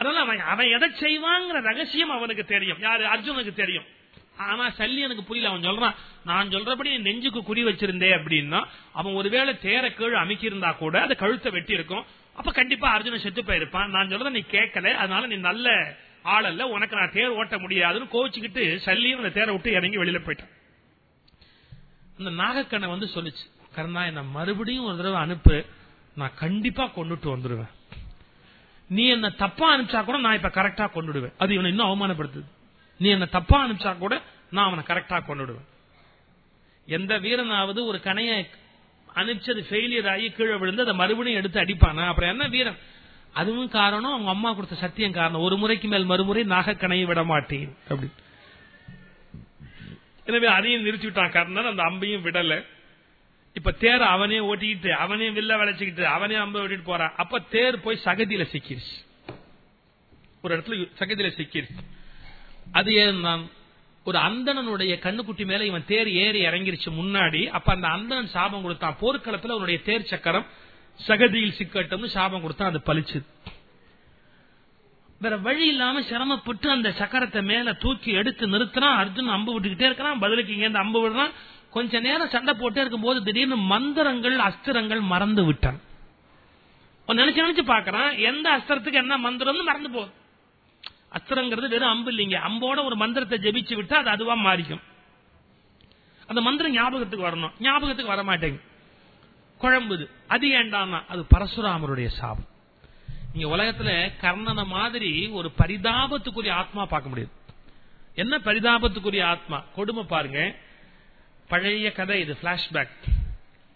அதனால அவன் அவன் எதை செய்வாங்கிற ரகசியம் அவனுக்கு தெரியும். யாரு? அர்ஜுனுக்கு தெரியும். ஆனா சல்லி எனக்கு புரியல. அவன் சொல்றான் நான் சொல்றபடி நெஞ்சுக்கு குறி வச்சிருந்தே அப்படின்னா அவன் ஒருவேளை தேர கீழ் அமைக்கிருந்தா கூட அதை கழுத்தை வெட்டி இருக்கும் அப்ப கண்டிப்பா அர்ஜுன செத்து போயிருப்பான். நான் சொல்றத நீ கேட்கல. அதனால நீ நல்ல ஆளல்ல உனக்கு நான் தேர் ஓட்ட முடியாதுன்னு கோவிச்சுக்கிட்டு சல்லியும் அந்த தேரை விட்டு இறங்கி வெளியில போயிட்டான். அந்த நாகக்கண்ணை வந்து சொல்லிச்சு கருணா என்ன மறுபடியும் ஒரு தடவை அனுப்பு. நான் கண்டிப்பா கொண்டுட்டு வந்துடுவேன் நீ என்ன தப்பா அனுப்பிச்சா கூட நான் இப்ப கரெக்டா கொண்டுடுவேன். அது இவனை இன்னும் அவமானப்படுத்துது. நீ என்ன தப்பா அனுப்பிச்சா கூட நான் அவனை கரெக்டா கொண்டுடுவேன். எந்த வீரனாவது ஒரு கணைய அனுப்பிச்சது ஃபெயிலியர் ஆகி கீழே விழுந்து அதை மறுபடியும் எடுத்து அடிப்பானா? அப்புறம் என்ன வீரன்? அதுவும் காரணம் அவங்க அம்மா கொடுத்த சத்தியம் காரணம். ஒரு முறைக்கு மேல் மறுமுறை நாகக்கணையை விட மாட்டேன். அப்படி. எனவே அதையும் நிறுத்தி விட்டான் கர்ணன். அந்த அம்பையும் விடலை. இப்ப தேர் அவனே ஓட்டிக்கிட்டு அவனே வில்ல விளைச்சுக்கிட்டு அவனே அம்ப ஓட்டிட்டு போறான் அப்ப தேர் போய் சகதியில சிக்கிருச்சு. ஒரு இடத்துல சகதியில சிக்கிருச்சு. அது ஏன் ஒரு அந்தனனுடைய கண்ணுக்குட்டி மேல இவன் தேர் ஏறி இறங்கிருச்சு முன்னாடி. அப்ப அந்த அந்தனன் சாபம் கொடுத்தான். போர்க்களத்துல அவனுடைய தேர் சக்கரம் சகதியில் சிக்கட்டும்னு சாபம் கொடுத்தான். அது பழிச்சு வேற வழி இல்லாம சிரமப்பட்டு அந்த சக்கரத்தை மேல தூக்கி எடுத்து நிறுத்தினா அர்ஜுன் அம்பு விட்டுக்கிட்டே இருக்கிறான். பதிலுக்கு இங்க இருந்து அம்பு விடுறான். கொஞ்ச நேரம் சண்டை போட்டே இருக்கும் போது திடீர்னு மந்திரங்கள் அஸ்திரங்கள் மறந்து விட்டான். நினைச்சு நினைச்சு பாக்குறான் எந்த அஸ்திரத்துக்கு என்ன மந்திரம்னு மறந்து போகுது. அஸ்திரங்கிறது வெறும் அம்பு இல்லைங்க. அம்போட ஒரு மந்திரத்தை ஜெபிச்சு விட்டா அது அதுவா மாறிக்கும். அந்த மந்திரம் ஞாபகத்துக்கு வரணும். ஞாபகத்துக்கு வர மாட்டேங்க குழம்புது அது ஏண்டானா அது பரசுராமருடைய சாபம். நீங்க உலகத்துல கர்ணன மாதிரி ஒரு பரிதாபத்துக்குரிய ஆத்மா பார்க்க முடியாது. என்ன பரிதாபத்துக்குரிய ஆத்மா? கொடுமை பாருங்க. பழைய கதை இது பிளாஷ்பேக்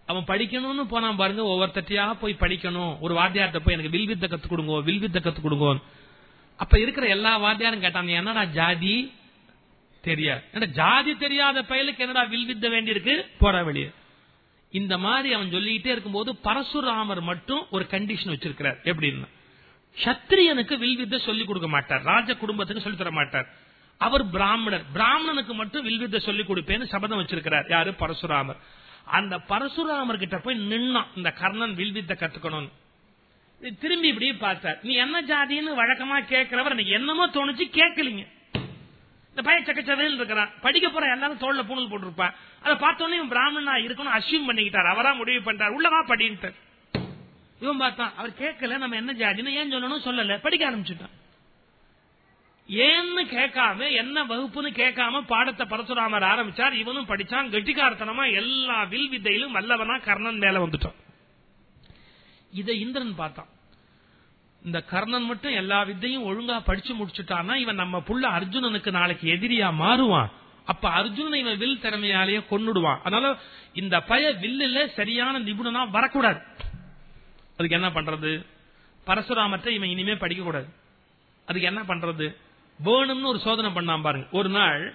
அவன் படிக்கணும்னு போனான் பாருங்க ஒவ்வொருத்தட்டியா போய் படிக்கணும். ஒரு வாத்தியார்ட்ட போய் எனக்கு வில்வித்த கத்து கொடுங்க வில்வித்த கத்து கொடுங்க அப்ப இருக்கிற எல்லா வாத்தியாரும் கேட்டாங்க என்னடா ஜாதி தெரியாது ஜாதி தெரியாத பயலுக்கு என்னடா வில்வித்த வேண்டி இருக்கு போற வெளியே. இந்த மாதிரி அவன் சொல்லிக்கிட்டே இருக்கும்போது பரசுராமர் மட்டும் ஒரு கண்டிஷன் வச்சிருக்கிறார். எப்படின்னு சத்திரியனுக்கு வில்வித்த சொல்லிக் கொடுக்க மாட்டார். ராஜ குடும்பத்துக்கு சொல்லி தர மாட்டார். அவர் பிராமணர். பிராமணனுக்கு மட்டும் வில்வித்த சொல்லிக் கொடுப்பேன்னு சபதம் வச்சிருக்கிறார். யாரு? பரசுராமர். அந்த பரசுராமர் கிட்ட போய் நின்னான். இந்த கர்ணன் வில்வித்த கத்துக்கணும் திரும்பி இப்படி பார்த்தார். நீ என்ன ஜாதின்னு வழக்கமா கேட்கிறவர் என்னமோ தோணுச்சு கேட்கலீங்க. இந்த பையன் சக்கச்சதையில் இருக்கிறான். படிக்க போற எல்லாரும் தோல்ல பூணல் போட்டிருப்பான் அதை பார்த்தோன்னே இவன் பிராமணனா இருக்கணும் அசியூம் பண்ணிக்கிட்டார். அவரா முடிவு பண்ணிட்டார். உள்ளவா படின்ட்டு இவன் பார்த்தான் அவர் கேட்கல நம்ம என்ன ஜாதின்னு. ஏன் சொல்லணும் சொல்லல. படிக்க ஆரம்பிச்சுட்டான். ஏன்னு கேட்காம என்ன வகுப்புன்னு கேட்காம பாடத்தை பரசுராமர் ஆரம்பிச்சார். இவனும் படிச்சான். கெட்டிக்காரத்தனமா எல்லா வில் வித்தையிலும் வல்லவனா கர்ணன் மேல வந்துட்டான். இதை இந்திரன் பார்த்தான். இந்த கர்ணன் மட்டும் எல்லா வித்தையும் ஒழுங்கா படிச்சு முடிச்சுட்டான்னா இவன் நம்ம புள்ள அர்ஜுனனுக்கு நாளைக்கு எதிரியா மாறுவான். அப்ப அர்ஜுனன் இவன் வில் திறமையாலேயே கொன்னுடுவான். அதனால இந்த பய வில்லுல சரியான நிபுணனா வரக்கூடாது. அதுக்கு என்ன பண்றது? பரசுராமத்தை இவன் இனிமே படிக்க கூடாது அதுக்கு என்ன பண்றது? வேணும்னு ஒரு சோதனை பண்ணாம பாருங்க. ஒரு நாள்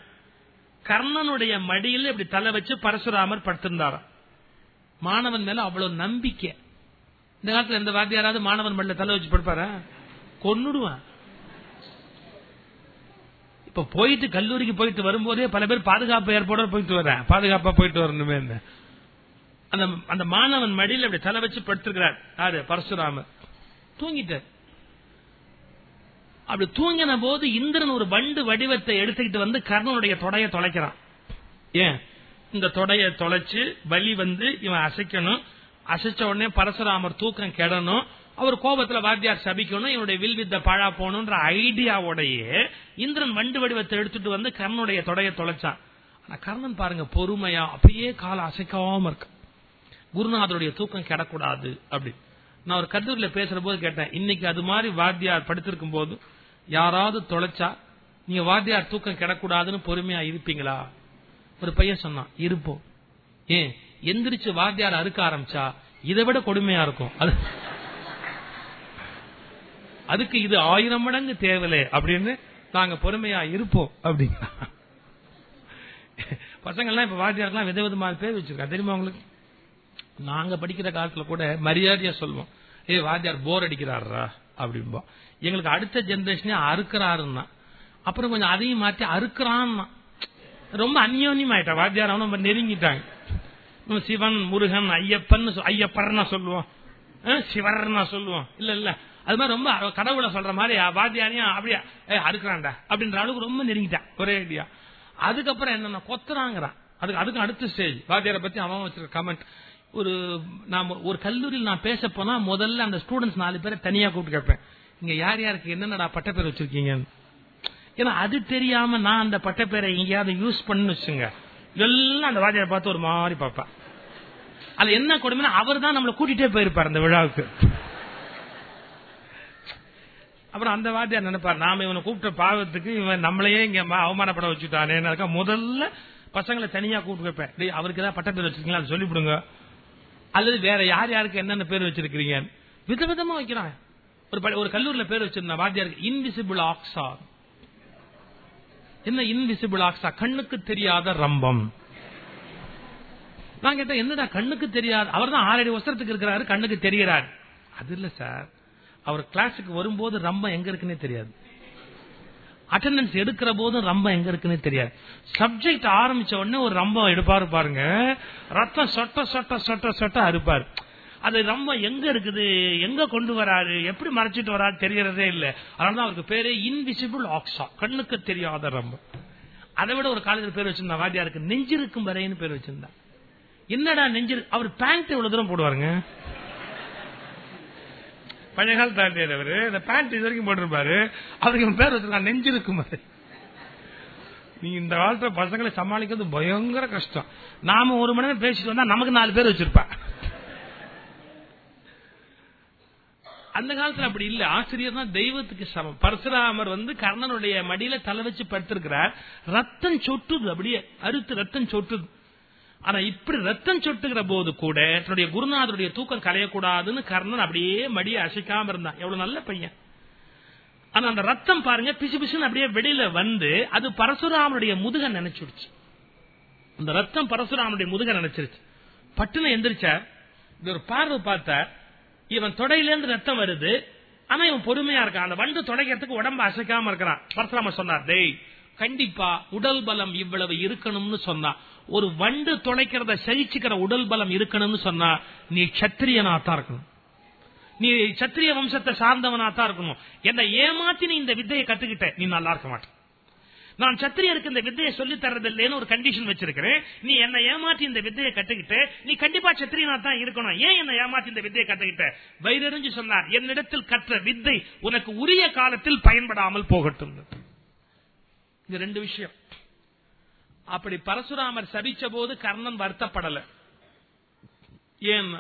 கர்ணனுடைய மடியில் இப்படி தலை வச்சு பரசுராமர் படுத்திருந்தாராம். மாணவன் மேல அவ்வளவு நம்பிக்கை. இந்த காலத்துல எந்த வாத்தியாராவது மாணவன் மடியில தலை வச்சு படுப்பாரா? கொன்னுடுவான். இப்ப போயிட்டு கல்லூரிக்கு போயிட்டு வரும்போதே பல பேர் பாதுகாப்பு ஏற்பாடு போயிட்டு வரேன் பாதுகாப்பா போயிட்டு வரணுமே அந்த அந்த மாணவன் மடியில் அப்படி தலை வச்சு படுத்திருக்கிறார். யாரு? பரசுராமர். தூங்கிட்டார். அப்படி தூங்கின போது இந்திரன் ஒரு வண்டு வடிவத்தை எடுத்துக்கிட்டு வந்து கர்ணனுடைய தொடைய தொலைக்கிறான். ஏன்? இந்த தொடைய தொலைச்சு வலி வந்து இவன் அசைக்கணும். அசைச்ச உடனே பரசுராமர் தூக்கம் கெடணும். அவர் கோபத்துல வாத்தியார் சபிக்கணும். இவனுடைய வில்வித்த பாழா போகணும்ன்ற ஐடியாவோடையே இந்திரன் வண்டு வடிவத்தை எடுத்துட்டு வந்து கர்ணனுடைய தொடைய தொலைச்சான். ஆனா கர்ணன் பாருங்க பொறுமையா அப்படியே கால அசைக்காம இருக்கு குருநாதருடைய தூக்கம் கெடக்கூடாது அப்படி. நான் ஒரு கல்லூரியில பேசுற போது கேட்டேன் இன்னைக்கு அது மாதிரி வாத்தியார் படுத்திருக்கும் போது யாராவது தொலைச்சா நீங்க வாத்தியார் தூக்கம் கிடக்கூடாதுன்னு பொறுமையா இருப்பீங்களா? ஒரு பையன் சொன்னான் இருப்போம். ஏன்? எந்திரிச்சு வாத்தியார் அறுக்க ஆரம்பிச்சா இதை விட கொடுமையா இருக்கும். அது அதுக்கு இது ஆயிரம் மடங்கு தேவலை அப்படின்னு நாங்க பொறுமையா இருப்போம் அப்படிங்க பசங்கள்லாம் இப்ப வாத்தியாருக்கெல்லாம் வித விதமான பேர் வச்சிருக்கா தெரியுமா உங்களுக்கு? நாங்க படிக்கிற காலத்துல கூட மரியாதையா சொல்லுவோம் ஏ வாத்தியார் போர் அடிக்கிறாரா அப்படிம்போம் எங்களுக்கு அடுத்த ஜெனரேஷனே அறுக்கிறாருன்னா அப்புறம் கொஞ்சம் அதையும் மாற்றி அறுக்கிறான்னா ரொம்ப அந்யோன்யம் ஆயிட்டா வாத்தியார் அவனும் ரொம்ப நெருங்கிட்டாங்க. சிவன் முருகன் ஐயப்பன் ஐயப்பர்னா சொல்லுவோம். சிவர்னா சொல்லுவோம். இல்ல இல்ல. அது மாதிரி ரொம்ப கடவுளை சொல்ற மாதிரி வாத்தியாரையும் அப்படியே அறுக்கிறான்டா அப்படின்ற அளவுக்கு ரொம்ப நெருங்கிட்டான் ஒரே ஐடியா அதுக்கப்புறம் என்னன்னா கொத்துறாங்கிறான். அதுக்கு அதுக்கு அடுத்த ஸ்டேஜ் வாத்தியாரை பத்தி அவன் வச்சிருக்க கமெண்ட் ஒரு நான் ஒரு கல்லூரியில் நான் பேச போனா முதல்ல அந்த ஸ்டூடெண்ட்ஸ் நாலு பேரை தனியா கூப்பிட்டு கேட்பேன். இங்க யார் யாருக்கு என்னென்னடா பட்டப்பேர் வச்சிருக்கீங்க ஏன்னா அது தெரியாம நான் அந்த பட்டப்பேரை எங்கேயாவது யூஸ் பண்ணு வச்சுங்க எல்லாம் அந்த வாத்தியாரை பார்த்து ஒரு மாதிரி பார்ப்பேன் அது என்ன கொடுமைனா அவர் தான் நம்மளை கூட்டிட்டே போயிருப்பார் அந்த விழாவுக்கு. அப்புறம் அந்த வாத்தியார் நினைப்பார் நாம இவனை கூப்பிட்ட பாவத்துக்கு இவன் நம்மளையே இங்க அவமானப்பட வச்சுட்டானே. முதல்ல பசங்களை தனியா கூப்பிட்டு வைப்பேன் அவருக்கு ஏதாவது பட்ட பேர் வச்சிருக்கீங்களா சொல்லிவிடுங்க அல்லது வேற யார் யாருக்கு என்னென்ன பேர் வச்சிருக்கீங்க விதவிதமா வைக்கிறான். ஒரு ஒரு கல்லூரியில பேர் வச்சிருந்த வாத்தியாருக்கு இன்விசிபிள் ஆக்ஸா என்ன இன்விசிபிள் ஆக்ஸா கண்ணுக்கு தெரியாத ரம்பம். நான் கேட்டேன் என்னடா கண்ணுக்கு தெரியாது அவர் தான் ஆறடி வசரத்துக்கு இருக்கிறாரு கண்ணுக்கு தெரிகிறார். அது இல்ல சார். அவர் கிளாஸுக்கு வரும்போது ரம்பம் எங்க இருக்குன்னே தெரியாது. அட்டண்டன்ஸ் எடுக்கிற போதும் ரம்பம் எங்க இருக்குன்னு தெரியாது. சப்ஜெக்ட் ஆரம்பிச்ச உடனே ஒரு ரம்பம் எடுப்பாரு பாருங்க. ரத்தம் சொட்ட சொட்ட சொட்ட சொட்ட அறுப்பாரு. அது நம்ம எங்க இருக்குது? எங்க கொண்டு வராரு? எப்படி மறைச்சிட்டு வராரு தெரியறதே இல்ல. அதனாலதான் அவருக்கு பேரு இன்விசிபிள் ஆக்ஸா கண்ணுக்கு தெரியாத ரம்பம் அதை விட ஒரு காலேஜில் பேர் வச்சிருந்தா வாத்தியாருக்கு நெஞ்சிருக்கும் வரைன்னு பேர் வச்சிருந்தா. என்னடா நெஞ்சிரு? அவர் பேண்ட் எவ்வளவு தூரம் போடுவாருங்க? பழைய காலத்து ஆண்டியர் அவரு. இந்த பேண்ட் இது வரைக்கும் போட்டிருப்பாரு. அவருக்கு பேர் வச்சிருக்காங்க நெஞ்சிருக்கும் வரை. நீ இந்த காலத்துல பசங்களை சமாளிக்கிறது பயங்கர கஷ்டம். நாம ஒரு மணி நேரம் பேசிட்டு வந்தா நமக்கு நாலு பேர் வச்சிருப்பா. அந்த காலத்துல அப்படி இல்ல. ஆசிரியர் தான் தெய்வத்துக்கு சமம். பரசுராமர் வந்து கர்ணனுடைய மடியில தலை வச்சு படுத்திருக்கிறார். ரத்தம் சொட்டுது அப்படியே அறுத்து ரத்தம் சொட்டுது. ஆனா இப்படி ரத்தம் சொட்டுகிற போது கூட தன்னுடைய குருநாதருடைய தூக்கம் கலையக்கூடாதுன்னு கர்ணன் அப்படியே மடியை அசைக்காம இருந்தான். எவ்வளவு நல்ல பையன். ஆனா அந்த ரத்தம் பாருங்க பிசு பிசுன்னு அப்படியே வெளியில வந்து அது பரசுராமனுடைய முதுக நினைச்சிடுச்சு. அந்த ரத்தம் பரசுராமனுடைய முதுக நினைச்சிருச்சு. பட்டுன்னு எந்திரிச்சார். இது ஒரு பார்வை பார்த்தார். இவன் தொடையிலேருந்து ரத்தம் வருது. ஆனா இவன் பொறுமையா இருக்கான். அந்த வண்டு தொடைக்கிறதுக்கு உடம்பு அசைக்காம இருக்கிறான். பரசுராம சொன்னார் டேய் கண்டிப்பா உடல் பலம் இவ்வளவு இருக்கணும்னு சொன்னா. ஒரு வண்டு தொலைக்கிறத சகிச்சுக்கிற உடல் பலம் இருக்கணும்னு சொன்னா நீ சத்திரியனாத்தான் இருக்கணும். நீ சத்திரிய வம்சத்தை சார்ந்தவனாத்தான் இருக்கணும். என்னை ஏமாத்தி நீ இந்த வித்தையை கத்துக்கிட்ட. நீ நல்லா இருக்க மாட்டேன் நான் சத்திரியருக்கு இந்த வித்தையை சொல்லி தரதில்லைன்னு ஒரு கண்டிஷன் வச்சிருக்கிறேன். நீ என்ன ஏமாற்றி இந்த வித்தையை கத்துக்கிட்ட நீ கண்டிப்பா சத்திரியனா தான் இருக்கணும். ஏன் என்ன ஏமாற்றி இந்த வித்தையை கத்துக்கிட்ட? வயிறறிஞ்சு சொன்னார் என்னிடத்தில் கற்ற வித்தை உனக்கு உரிய காலத்தில் பயன்படாமல் போகட்டும். இது ரெண்டு விஷயம். அப்படி பரசுராமர் சபிச்ச போது கர்ணன் வருத்தப்படல. ஏன்?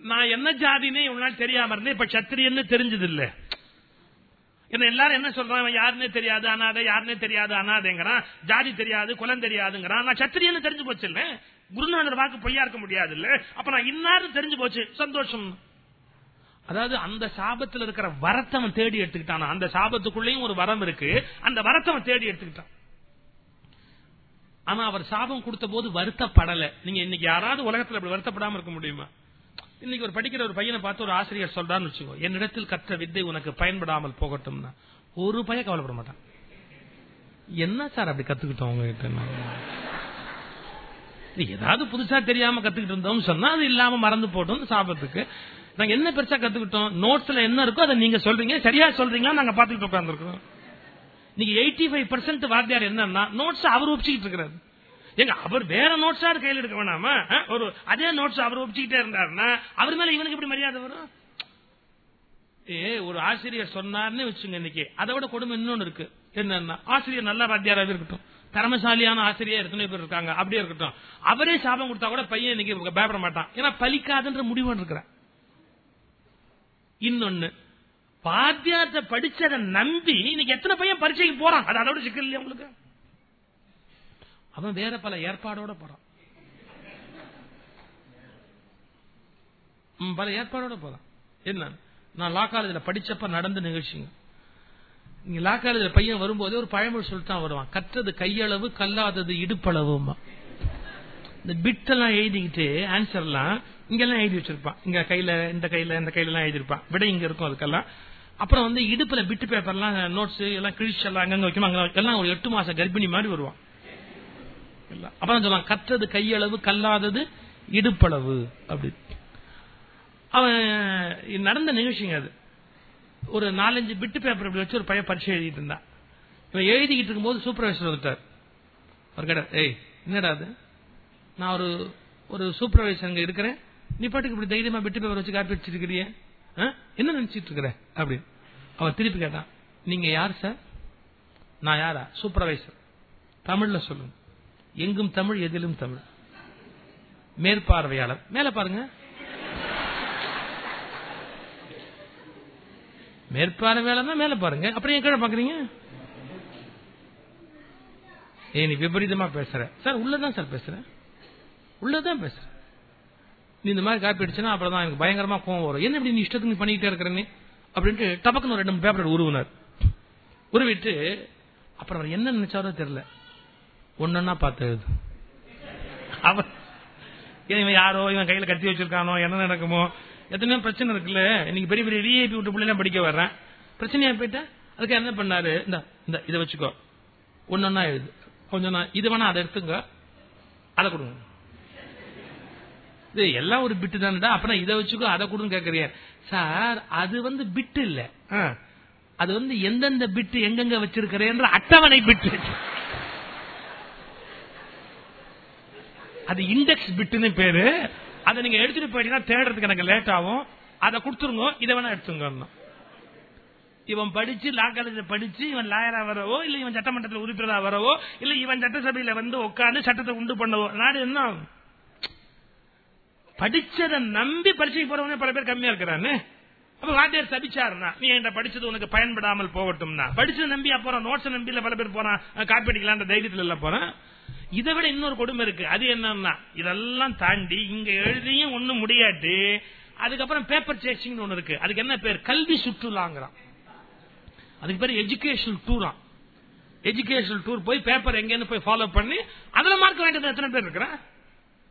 நான் என்ன ஜாதினே இவனால தெரியாம இருந்தேன் இப்ப சத்திரியன்னு தெரிஞ்சது இல்லை எல்லாரும் என்ன சொல்றான்? யாருன்னே தெரியாது அனாதை யாருன்னே தெரியாது அனாதைங்கிறான். ஜாதி தெரியாது குலம் தெரியாதுங்கிறான். நான் சத்திரியன்னு தெரிஞ்சு போச்சு இல்ல. குருநாதர் வாக்கு பொய்யா இருக்க முடியாது இல்ல. அப்ப நான் இன்னாரு தெரிஞ்சு போச்சு. சந்தோஷம். அதாவது அந்த சாபத்தில் இருக்கிற வரத்தவன் தேடி எடுத்துக்கிட்டான். அந்த சாபத்துக்குள்ளேயும் ஒரு வரம் இருக்கு. அந்த வரத்தவன் தேடி எடுத்துக்கிட்டான். ஆனா அவர் சாபம் கொடுத்த போது வருத்தப்படல. நீங்க இன்னைக்கு யாராவது உலகத்துல அப்படி வருத்தப்படாம இருக்க முடியுமா? இன்னைக்கு ஒரு படிக்கிற ஒரு பையனை பார்த்து ஒரு ஆசிரியர் சொல்றான்னு வச்சுக்கோ என்னிடத்தில் கற்ற வித்தை உனக்கு பயன்படாமல் போகட்டும்னா. ஒரு பைய கவலைப்பட மாட்டான். என்ன சார் அப்படி கத்துக்கிட்டோம் உங்ககிட்ட? ஏதாவது புதுசா தெரியாம கத்துக்கிட்டு இருந்தோம் சொன்னா அது இல்லாம மறந்து போட்டோம் சாபத்துக்கு நாங்க என்ன பெருசா கத்துக்கிட்டோம்? நோட்ஸ்ல என்ன இருக்கோ அதை நீங்க சொல்றீங்க. சரியா சொல்றீங்களா? நாங்க பாத்துக்கிட்டு உட்காந்துருக்கோம் நீங்க எயிட்டி ஃபைவ் பர்சன்ட் வாத்தியார் என்னன்னா நோட்ஸ் அவர் ஒப்பிச்சுக்கிட்டு இருக்கிறாரு. எங்க அவர் வேற நோட்ஸா கையில் எடுக்க வேணாமா? ஒரு அதே நோட்ஸ் அவர் ஒப்பிச்சுக்கிட்டே இருந்தாருன்னா அவர் மேல இவனுக்கு எப்படி மரியாதை வரும்? ஏ ஒரு ஆசிரியர் சொன்னார்னு வச்சுங்க இன்னைக்கு. அதை விட கொடுமை இன்னொன்னு இருக்கு. என்னன்னா ஆசிரியர் நல்ல வாத்தியாராக இருக்கட்டும். திறமசாலியான ஆசிரியர் எத்தனை பேர் இருக்காங்க. அப்படியே இருக்கட்டும். அவரே சாபம் கொடுத்தா கூட பையன் இன்னைக்கு பயப்பட மாட்டான். ஏன்னா பலிக்காதுன்ற முடிவு இருக்கிற. இன்னொன்னு வாத்தியார்த்த படிச்சதை நம்பி இன்னைக்கு எத்தனை பையன் பரீட்சைக்கு போறான்? அது அதோட சிக்கல் இல்லையா உங்களுக்கு? அவன் வேற பல ஏற்பாடோட போறான். பல ஏற்பாடோட போறான். என்ன? நான் லா காலேஜில் படிச்சப்ப நடந்த நிகழ்ச்சிங்க. இங்க லா காலேஜில் பையன் வரும்போதே ஒரு பழமொழி சொல்லிட்டு வருவான். கற்றது கையளவு கல்லாதது இடுப்பளவுமா இந்த பிட் எல்லாம் எழுதிக்கிட்டு ஆன்சர்லாம் இங்கெல்லாம் எழுதி வச்சிருப்பான். இங்க கையில இந்த கையில இந்த கையில எல்லாம் எழுதிருப்பான் விட இங்க இருக்கும் அதுக்கெல்லாம். அப்புறம் வந்து இடுப்புல பிட்டு பேப்பர்லாம் நோட்ஸ் எல்லாம் கிழிச்சு எல்லாம் அங்கங்க வைக்கணும். அங்க எல்லாம் ஒரு எட்டு மாசம் கர்ப்பிணி மாதிரி வருவான். அப்பதான் சொல்லுவான் கற்றது கையளவு கல்லாதது இடுப்பளவு அப்படி. அவன் நடந்த நிகழ்ச்சிங்க அது. ஒரு நாலஞ்சு பிட்டு பேப்பர் இப்படி வச்சு ஒரு பையன் பரிசு எழுதிட்டு இருந்தான். இவன் எழுதிக்கிட்டு இருக்கும்போது சூப்பர்வைசர் வந்துட்டார். ஒரு கடை ஏய் என்னடா அது? நான் ஒரு ஒரு சூப்பர்வைசர் அங்க இருக்கிறேன். நீ பாட்டுக்கு இப்படி தைரியமா பிட்டு பேப்பர் வச்சு காப்பி வச்சிருக்கிறிய என்ன நினைச்சிட்டு இருக்கிற? அப்படி. அவன் திருப்பி கேட்டான் நீங்க யார் சார் நான் யாரா? சூப்பர்வைசர் தமிழ்ல சொல்லுங்க. எங்கும் தமிழ் எதிலும் தமிழ். மேற்பார்வையாளர். மேல பாருங்க. மேற்பார்வையாளர் மேல பாருங்க. அப்புறம் கீழே பாக்குறீங்க ஏ நீ விபரீதமா பேசுற. சார் உள்ளதான் சார் பேசுறேன் உள்ளதான் பேசுறேன் நீ இந்த மாதிரி காப்பி அடிச்சுன்னா அப்புறம் தான் எனக்கு பயங்கரமா கோவம் வரும். என்ன இப்படி நீ இஷ்டத்துக்கு பண்ணிக்கிட்டே இருக்கிறேன்னு அப்படின்ட்டு டபக்குன்னு ஒரு ரெண்டு பேப்பர் உருவினார். உருவிட்டு அப்புறம் அவர் என்ன நினைச்சாரோ தெரியல. ஒன்னா பார்த்து எழுது. அவன் இவன் யாரோ இவன் கையில கத்தி வச்சிருக்கானோ என்ன நடக்குமோ? எத்தனையோ பிரச்சனை இருக்குல்ல? இன்னைக்கு பெரிய பெரிய டிஐபி விட்டு பிள்ளைலாம் படிக்க வர்றேன். பிரச்சனையா போயிட்டேன் அதுக்கு என்ன பண்ணாரு? இந்த இந்த இதை வச்சுக்கோ. ஒன்னொன்னா எழுது. கொஞ்சம் இது வேணா அதை எடுத்துங்க. அதை கொடுங்க. இது எல்லாம் ஒரு பிட்டு தானடா. அப்புறம் இதை வச்சுக்கோ அதை கொடுங்க கேக்குறீங்க. சார் அது வந்து பிட்டு இல்ல. அது வந்து எந்தெந்த பிட்டு எங்கெங்க வச்சிருக்கிறேன்ற அட்டவணை பிட்டு அது இண்டெக்ஸ் பிட்டுன்னு பேரு. அதை நீங்க எடுத்துட்டு போயிட்டீங்கன்னா தேடுறதுக்கு எனக்கு லேட் ஆகும். அதை கொடுத்துருங்க. இதை வேணா எடுத்துங்க இவன் படிச்சு லா காலேஜ் படிச்சு இவன் லாயரா வரவோ இல்ல இவன் சட்டமன்றத்தில் உறுப்பினரா வரவோ இல்ல இவன் சட்டசபையில வந்து உட்காந்து சட்டத்தை உண்டு பண்ணவோ நாடு என்ன? படிச்சதை நம்பி பரீட்சைக்கு போறவங்க பல பேர் கம்மியா இருக்கிறான்னு அப்ப வாத்தியார் சபிச்சாருனா நீ என்கிட்ட படிச்சது உனக்கு பயன்படாமல் போகட்டும்னா. படிச்சது நம்பி அப்புறம் நோட்ஸ் நம்பி பல பேர் போறான். காப்பி அடிக்கலான்ற தைரியத்துல இல்ல இதை விட இன்னொரு கொடுமை இருக்கு. அது என்னன்னா இதெல்லாம் தாண்டி இங்க எழுதியும் ஒண்ணும் முடியாட்டு அதுக்கப்புறம் பேப்பர் சேசிங் ஒண்ணு இருக்கு. அதுக்கு என்ன பேர்? கல்வி சுற்றுலாங்கிறான். அதுக்கு பேர் எஜுகேஷனல் டூர் எஜுகேஷனல் டூர் போய் பேப்பர் எங்கன்னு போய் ஃபாலோ பண்ணி அதுல மார்க் வேண்டியது எத்தனை பேர் இருக்கிறேன்